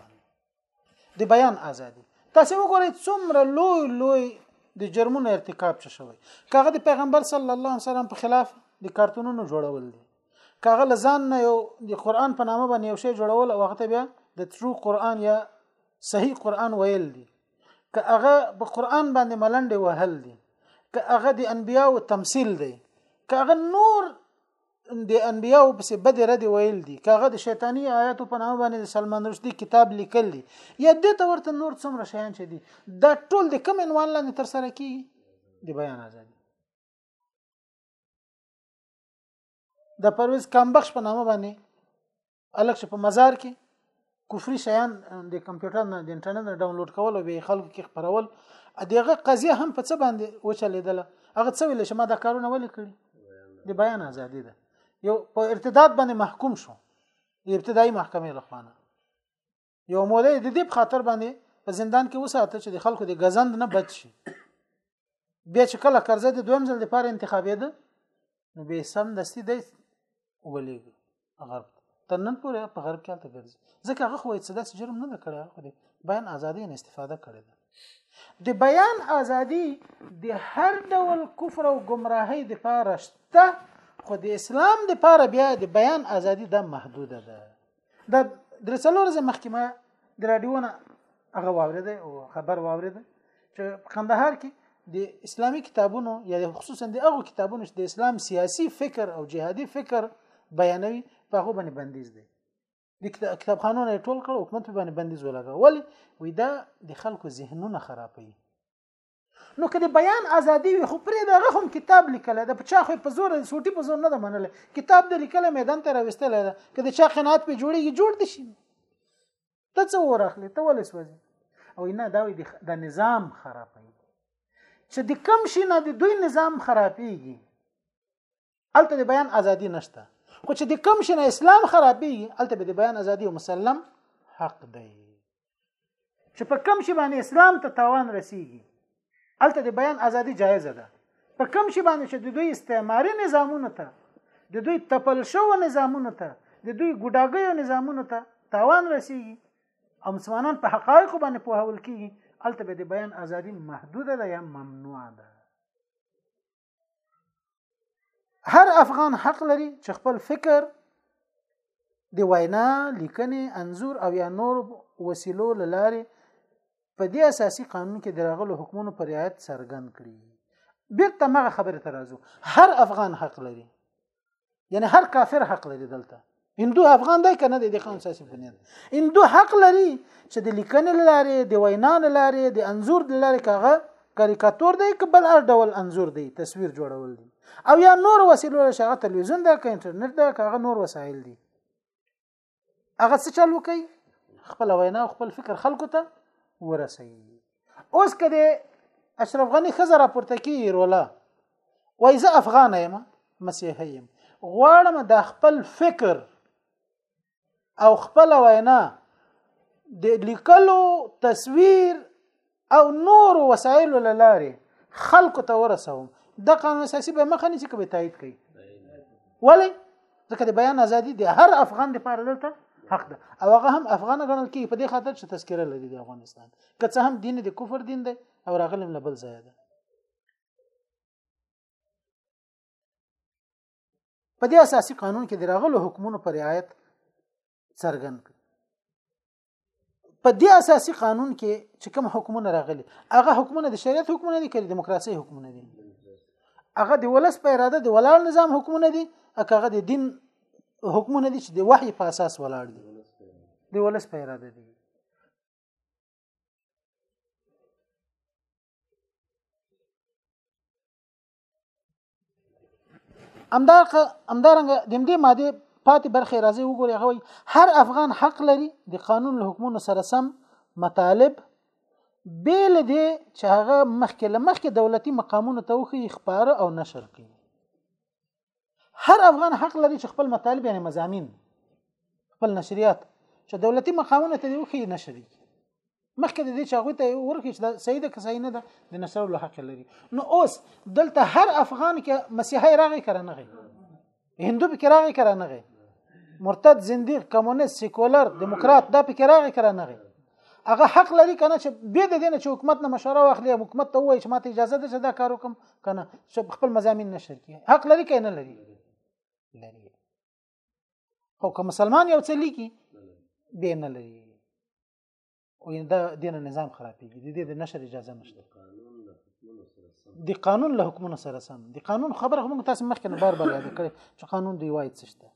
د بیان ازادي تاسو وګورئ څومره لوی لوی د جرمونو ارتکاب څه شوی کاغه د پیغمبر صلی الله علیه وسلم په خلاف د کارتونونو جوړول دي کاغه لزان نه یو د قران په نامه باندې یو شی جوړول او وخت بیا د ترو قران یا صحیح قران ویل دي که هغه په قران باندې ملنډې وهل دي که هغه د انبیاو تمثيل دی که هغه نور د انبیاو په څیر بد رد ویل دي که هغه د شیطانی آیاتو په نامه باندې د سلمان رشدي کتاب لیکل دي یا د ته ورته نور څومره شیان چې دي دا ټول د کوم عنوان لاندې تر سره کیږي د بیان ازادي د پرویز کمبخش په نامه باندې الک چې په مزار کې کفري شیان د کمپیوټر نه د انټرنیټ نه ډاونلوډ کول او به خلکو کې خبرول دغه قضیه هم په څه باندې وچلیدله هغه څه ویل چې ما دا کارونه ولې کړی د بیان ازادي ده یو په ارتداد باندې محکوم شو د ابتدایي محکمې لخوانه یو موده د دې په خاطر باندې په زندان کې وساته چې د خلکو د غزند نه بچ شي بیا چې کله قرضه د دویم ځل لپاره انتخابې ده نو به سم دستي دی وبلېږي غرب تر نن پورې په غرب کې هلته ګرځي ځکه هغه خو څه داسې جرم نه ده کړی هغه خو د بیان ازادۍ نه استفاده کړې ده د بیان ازادي د هر ډول کفر او ګمراهۍ د پاره شته خو د اسلام د پاره بیا د بیان ازادي د محدوده ده دا درې څلور ځې مخکې ما د رادیو نه هغه واورېده او خبر واورېده چې په کندهار کې د اسلامي کتابونو یا خصوصا د هغو کتابونو چې د اسلام سیاسي فکر او جهادي فکر بیانوي په هغه باندې بندیز دی د کتابخانو نه ټول کړ حکومت په باندې بندیز ولګا ولی وې دا د خلکو ذهنونه خرابوي نو کله بیان ازادي وي خو پرې دغه هم کتاب لیکل د بچا خو په زور سوټي په زور نه ده منله کتاب د لیکل میدان ته راوستل ده کله چا قناعت په جوړیږي جوړ دي شي ته څو ورخلې ته ولې سوځي او نه دا وي د نظام خرابوي چې د کم شي نه د دوی نظام خرابېږي الته د بیان ازادي نشته خو چې د کم شنه اسلام خرابي الته به د بیان ازادي او مسلم حق دی چې په کم شي باندې اسلام ته تاوان رسیږي الته د بیان ازادي جایز ده په کم شي باندې چې د دوی استعماري نظامونو ته د دوی تپل شو نظامونو ته د دوی ګډاګیو نظامونو ته تاوان رسیږي او مسلمانان په حقایق باندې پوهول کیږي الته به د بیان ازادي محدوده ده یا ممنوع ده هر افغان حق لري چې خپل فکر د وینا لیکنې انزور او یا نور وسیلو لاره په دې اساسي قانون کې دراغلو حکمونو پر رعایت څرګند کړي بیرته مغه خبره ترازو هر افغان حق لري یعنی هر کافر حق لري دلته هندو افغان دی کنه د قانون اساسي بنیاد هندو حق لري چې د لیکنې لارې د وینا لارې د انزور د لارې کاغه کاریکاتور دی که بل هر ډول انزور دی تصویر جوړول دی او یا نور وسیلو شغه تلویزیون ده که انټرنیټ ده که هغه نور وسایل دي هغه څه چل وکي خپل وینا خپل فکر خلکو ته ورسي اوس کده اشرف غنی خزه راپورته کی رولا وای زه افغان یم مسیحی یم غواړم د خپل فکر او خپل وینا د لیکلو تصویر او نور وسایل له لارې خلکو ته ورسوم د قانون اساسي به مخه نه چې کوي تایید کوي ولی ځکه د بیان ازادي د هر افغان لپاره دلته حق ده او هغه هم افغان غنل کیږي په دې خاطر چې تذکره لري د افغانستان که څه هم دین د کفر دین دی او راغلم له بل ځای ده په دې اساسي قانون کې د راغلو حکومتونو پر رعایت څرګند کړ په دې اساسي قانون کې چې کوم حکمونه راغلي هغه حکمونه د شریعت حکمونه دي کړي دیموکراسي حکمونه دي هغه د ولس په اراده د ولاړ نظام حکمونه دي هغه د دین حکمونه دي چې د وحي په اساس ولاړ دي د ولس په اراده دي امدا امدارنګ د دې ماده پاتې برخه راځي وګوري هغه هر افغان حق لري د قانون له حکمونو سره سم مطالب بیل دي چې هغه مخکې لمخکې دولتي مقامونو ته وخی خبره او نشر کړي هر افغان حق لري چې خپل مطالب یعنی مزامین خپل نشریات چې دولتي مقامونه ته وخی نشري مخکې د دې چې هغه ته ورکه چې دا سیده که صحیح نه ده د نشر له حق لري نو اوس دلته هر افغان کې مسیحي راغی کړه نه غي هندو به راغی کړه نه غي مرتد زنديق کمونست سیکولر دیموکرات دا پکې راغی کړه نه غي هغه حق لري کنه چې به د دینه چې حکومت نه مشوره واخلي حکومت ته وایي چې ماته اجازه ده چې دا کار وکم کنه چې خپل مزامین نشر کړي حق لري کنه لري لري او که مسلمان یو څه لیکي به نه لري او دا دینه نظام خرابېږي د دې د نشر اجازه نشته د قانون له حکمونو سره سم د قانون خبره هم تاسو مخکې نه بار بار یاد کړې چې قانون دی وایي څه شته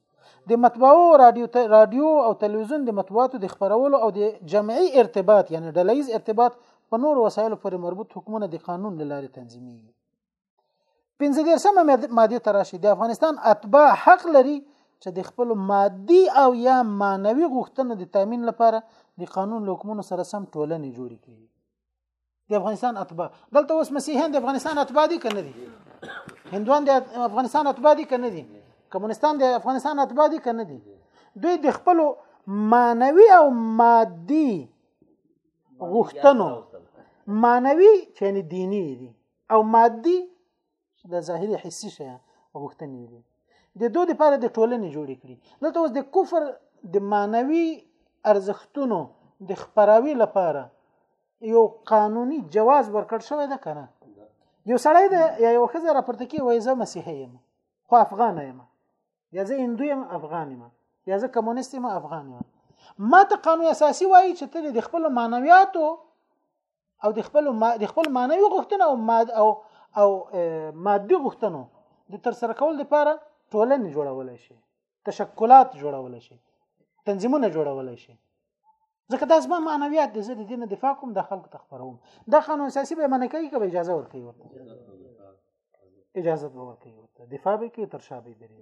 د مطبوعو رادیو او تلویزیون د مطبوعاتو د خبرولو او د جمعي ارتباط یعنی ډلهییز ارتباط په نور وسایلو پورې مربوط حکمونه د قانون له لارې تنظیمېږي پنځه دیرشمه ماده ته راشي د افغانستان اتباع حق لري چې د خپل مادي او یا معنوي غوښتنو د تامین لپاره د قانون له حکمونو سره سم ټولنې جوړې کړي د افغانستان اتباع دلته اوس مسیحیان د افغانستان اتباع دي کنه دي هندوان د افغانستان اتباع دي کنه دي کمونستان د افغانستان اتباع دي کنه دي دوی د خپل مانوي او مادي غوښتنو مانوي چې دینی دي او مادي چې د ظاهري حسي شي غوښتنې دي د دوی لپاره د ټولنې جوړې کړي دلته اوس د کفر د معنوي ارزښتونو د خبراوي لپاره یو قانوني جواز ورکړ شوی ده کنه یو سړی ده یا یو خزه راپورته کی وای زه مسیحي یم خو افغان یم یا زه هندو یم افغان یم یا زه کمونیست یم افغان یم ما ته قانون اساسي وایي چې ته د خپل معنویاتو او د خپل ما د خپل معنوي غوښتنو او ماد او او مادي غوښتنو د تر سره کول لپاره ټولنې جوړول شي تشکلات جوړول شي تنظیمونه جوړول شي ځکه دا زما معنویات دي زه د دین دفاع کوم د خلکو تخبروم دا قانون اساسي به منکې کوي اجازه ورکوي اجازه به ورکوي ورته دفاع به کوي تر شا به دري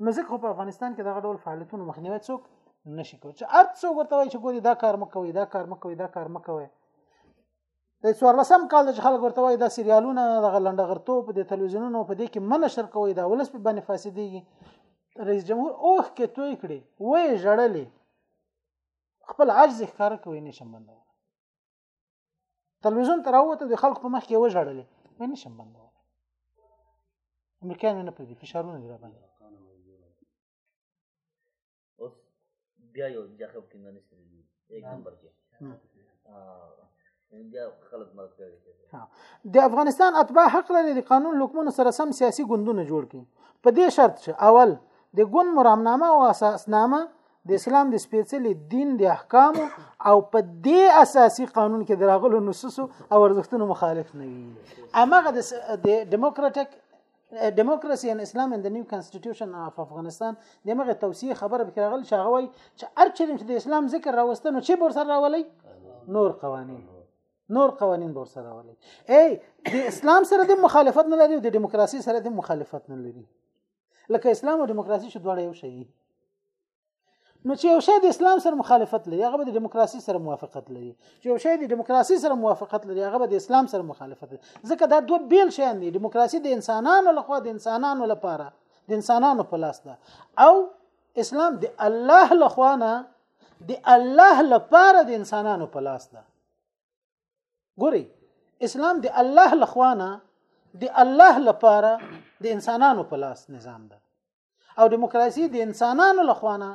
نو ځکه خو په افغانستان کې دغه ډول فعالیتونو مخنیوی څوک نشي کوي چې هر څوک ورته وایي چې ګوري دا کار مکوي دا کار مکوي دا کار مکوي د څوارلسم کال چې خلک ورته وایي دا سریالونه دغه لنډغرتو په د تلویزیونونو په دې کې من نشر کوي دا ولس په باندې فاسدېږي رئیس جمهور اوخ کې توې کړې وې جړلې خپل عجز ښکار کوي نشم بندول تلویزیون ته راوته د خلکو په مخ کې وژړل مې نشم بندول امریکایان نه پدې فشارونه دی را باندې اوس بیا یو ځخب کې نه نشته دی یک نمبر کې بیا خلک مرګ کوي د افغانستان اتباع حق لري د قانون لوکمنو سره سم سیاسي ګوندونه جوړ کړي په دې شرط چې اول د ګوند مرامنامه او اساسنامه د اسلام د سپېڅلي دین د احکامو او په دې اساسي قانون کې دراغلو نصوصو او ارزښتونو مخالف نه وي امغه د دیموکراتیک دیموکراسي ان اسلام ان د نیو کانسټیټیوشن اف افغانستان دغه توصیه خبره به راغل چې هغه وایي چې ارچرم چې د اسلام ذکر راوستنو چې بور سره راولي نور قوانين نور قوانين بور سره راولي ای د اسلام سره د مخالفت نه لري او د دیموکراسي سره د مخالفت نه لري لکه اسلام او دیموکراسي چې دواړه یو شی دي نو چې یو شی د اسلام سره مخالفت لري هغه به د دیموکراسي سره موافقت لري چې یو شی د دیموکراسي سره موافقت لري هغه به د اسلام سره مخالفت لري ځکه دا دوه بیل شیان دي دیموکراسي د انسانانو لخوا د انسانانو لپاره د انسانانو په لاس ده او اسلام د الله لخوا نه د الله لپاره د انسانانو په لاس ده ګوري اسلام د الله لخوانه د الله لپاره د انسانانو په لاس نظام ده او دیموکراسي د انسانانو لخوانه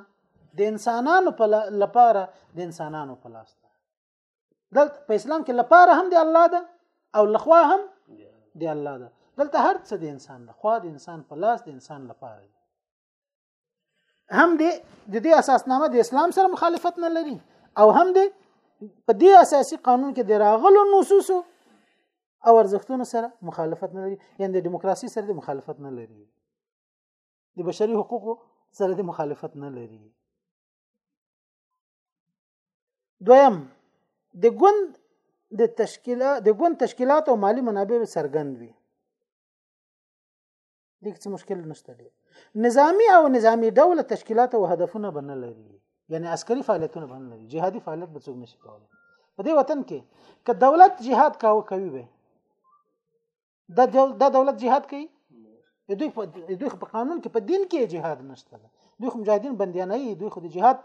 د انسانانو په لپاره د انسانانو په لاس ده دلته په اسلام کې لپاره هم د الله ده او لخوا هم د الله ده دلته هر څه د انسان لخوا د انسان په لاس د انسان لپاره هم دې د دې اساسنامه د اسلام سره مخالفت نه لري او هم دې په دې اساسي قانون کې د راغلو نصوصو او ارزښتونو سره مخالفت نه لري یعنی د دیموکراسي سره د مخالفت نه لري د بشري حقوقو سره د مخالفت نه لري دویم د ګوند د تشکیلات د ګوند تشکیلات او مالی منابع سرګند وي دې څه مشکل نشته دی نظامی او نظامی ډول تشکیلات او هدفونه بنه لري یعنی عسکري فعالیتونه بنه لري جهادي فعالیت به څوک نشي کولای په دې وطن کې که دولت جهاد کاوه کوي به دا دا دولت جهاد کوي دوی په دوی په قانون کې په دین کې جهاد نشته دوی خو مجاهدین بندیان نه دوی خو د جهاد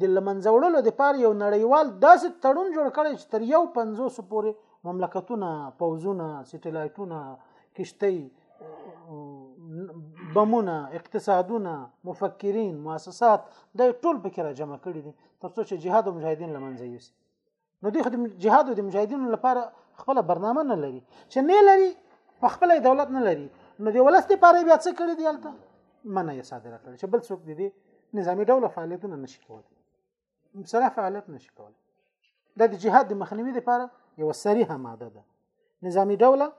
د لمنځوړلو د پاره یو نړیوال داسې تړون جوړ کړی چې تر یو 500 پورې مملکتونه پوزونه سټلایټونه کشتۍ بمونه اقتصادونه مفکرین مؤسسات د ټول پکې را جمع کړي دي ترڅو چې جهاد او مجاهدین لمنځه یوسي نو دوی خدای جهاد او د مجاهدینو لپاره خپل برنامه نه لري چې نه لري په خپل دولت نه لري نو د ولست لپاره بیا څه کړی دی البته منه یې صادره کړې چې بل څوک دې نظامی ډول فعالیتونه نشي کولای سره فعالیت نشي کولای دا د جهاد د مخنیوي لپاره یو سریحه ماده ده نظامی دوله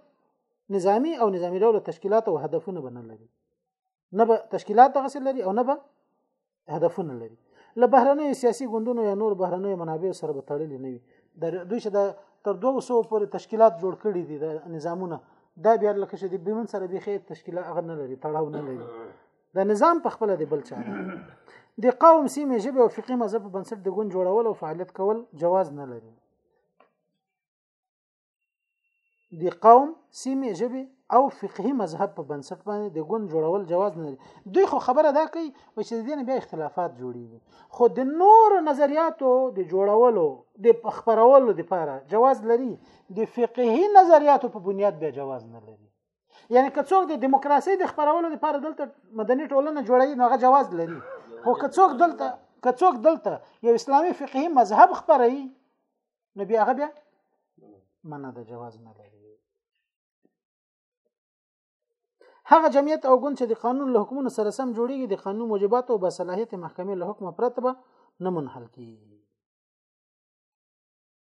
نظامی او نظامی دوله تشکیلات او هدفونه بنه لري نه به تشکیلات دغه لري او نه به هدفونه لري له بهرنیو سیاسي ګوندونو یا نور بهرنیو منابعو سره به تړلې نه وي د دوی چې د تر 200 پورې تشکیلات جوړ کړي دي د نظامونه دا بیا لکه چې د بیرون سره به خې تشکیلات هغه نه لري تړاو نه لري د نظام په خپل دی بل چاره د قوم سیمه ژبه او فقهي مذهب په بنسټ د ګوند جوړول او فعالیت کول جواز نه لري د قوم سیمه ژبه او فقهي مذهب په بنسټ باندې د ګوند جوړول جواز نه لري دوی خو خبره دا کوي چې د دین بیا اختلافات جوړیږي خو د نور نظریاتو د جوړولو د خبرولو لپاره جواز لري د فقهي نظریاتو په بنیاد بیا جواز نه لري یعنی که څوک د دیموکراسي د خبرولو لپاره دلته مدني ټولنه جوړوي نو هغه جواز لري خو که څوک دلته که څوک دلته یو اسلامي فقهي مذهب خبروي نو بیا هغه بیا منه د جواز نه لري هغه جمعیت او ګوند چې د قانون له حکمونو سره سم جوړیږي د قانون موجبات او بصلاحیت محکمې له حکم پرته به نه منحل کیږي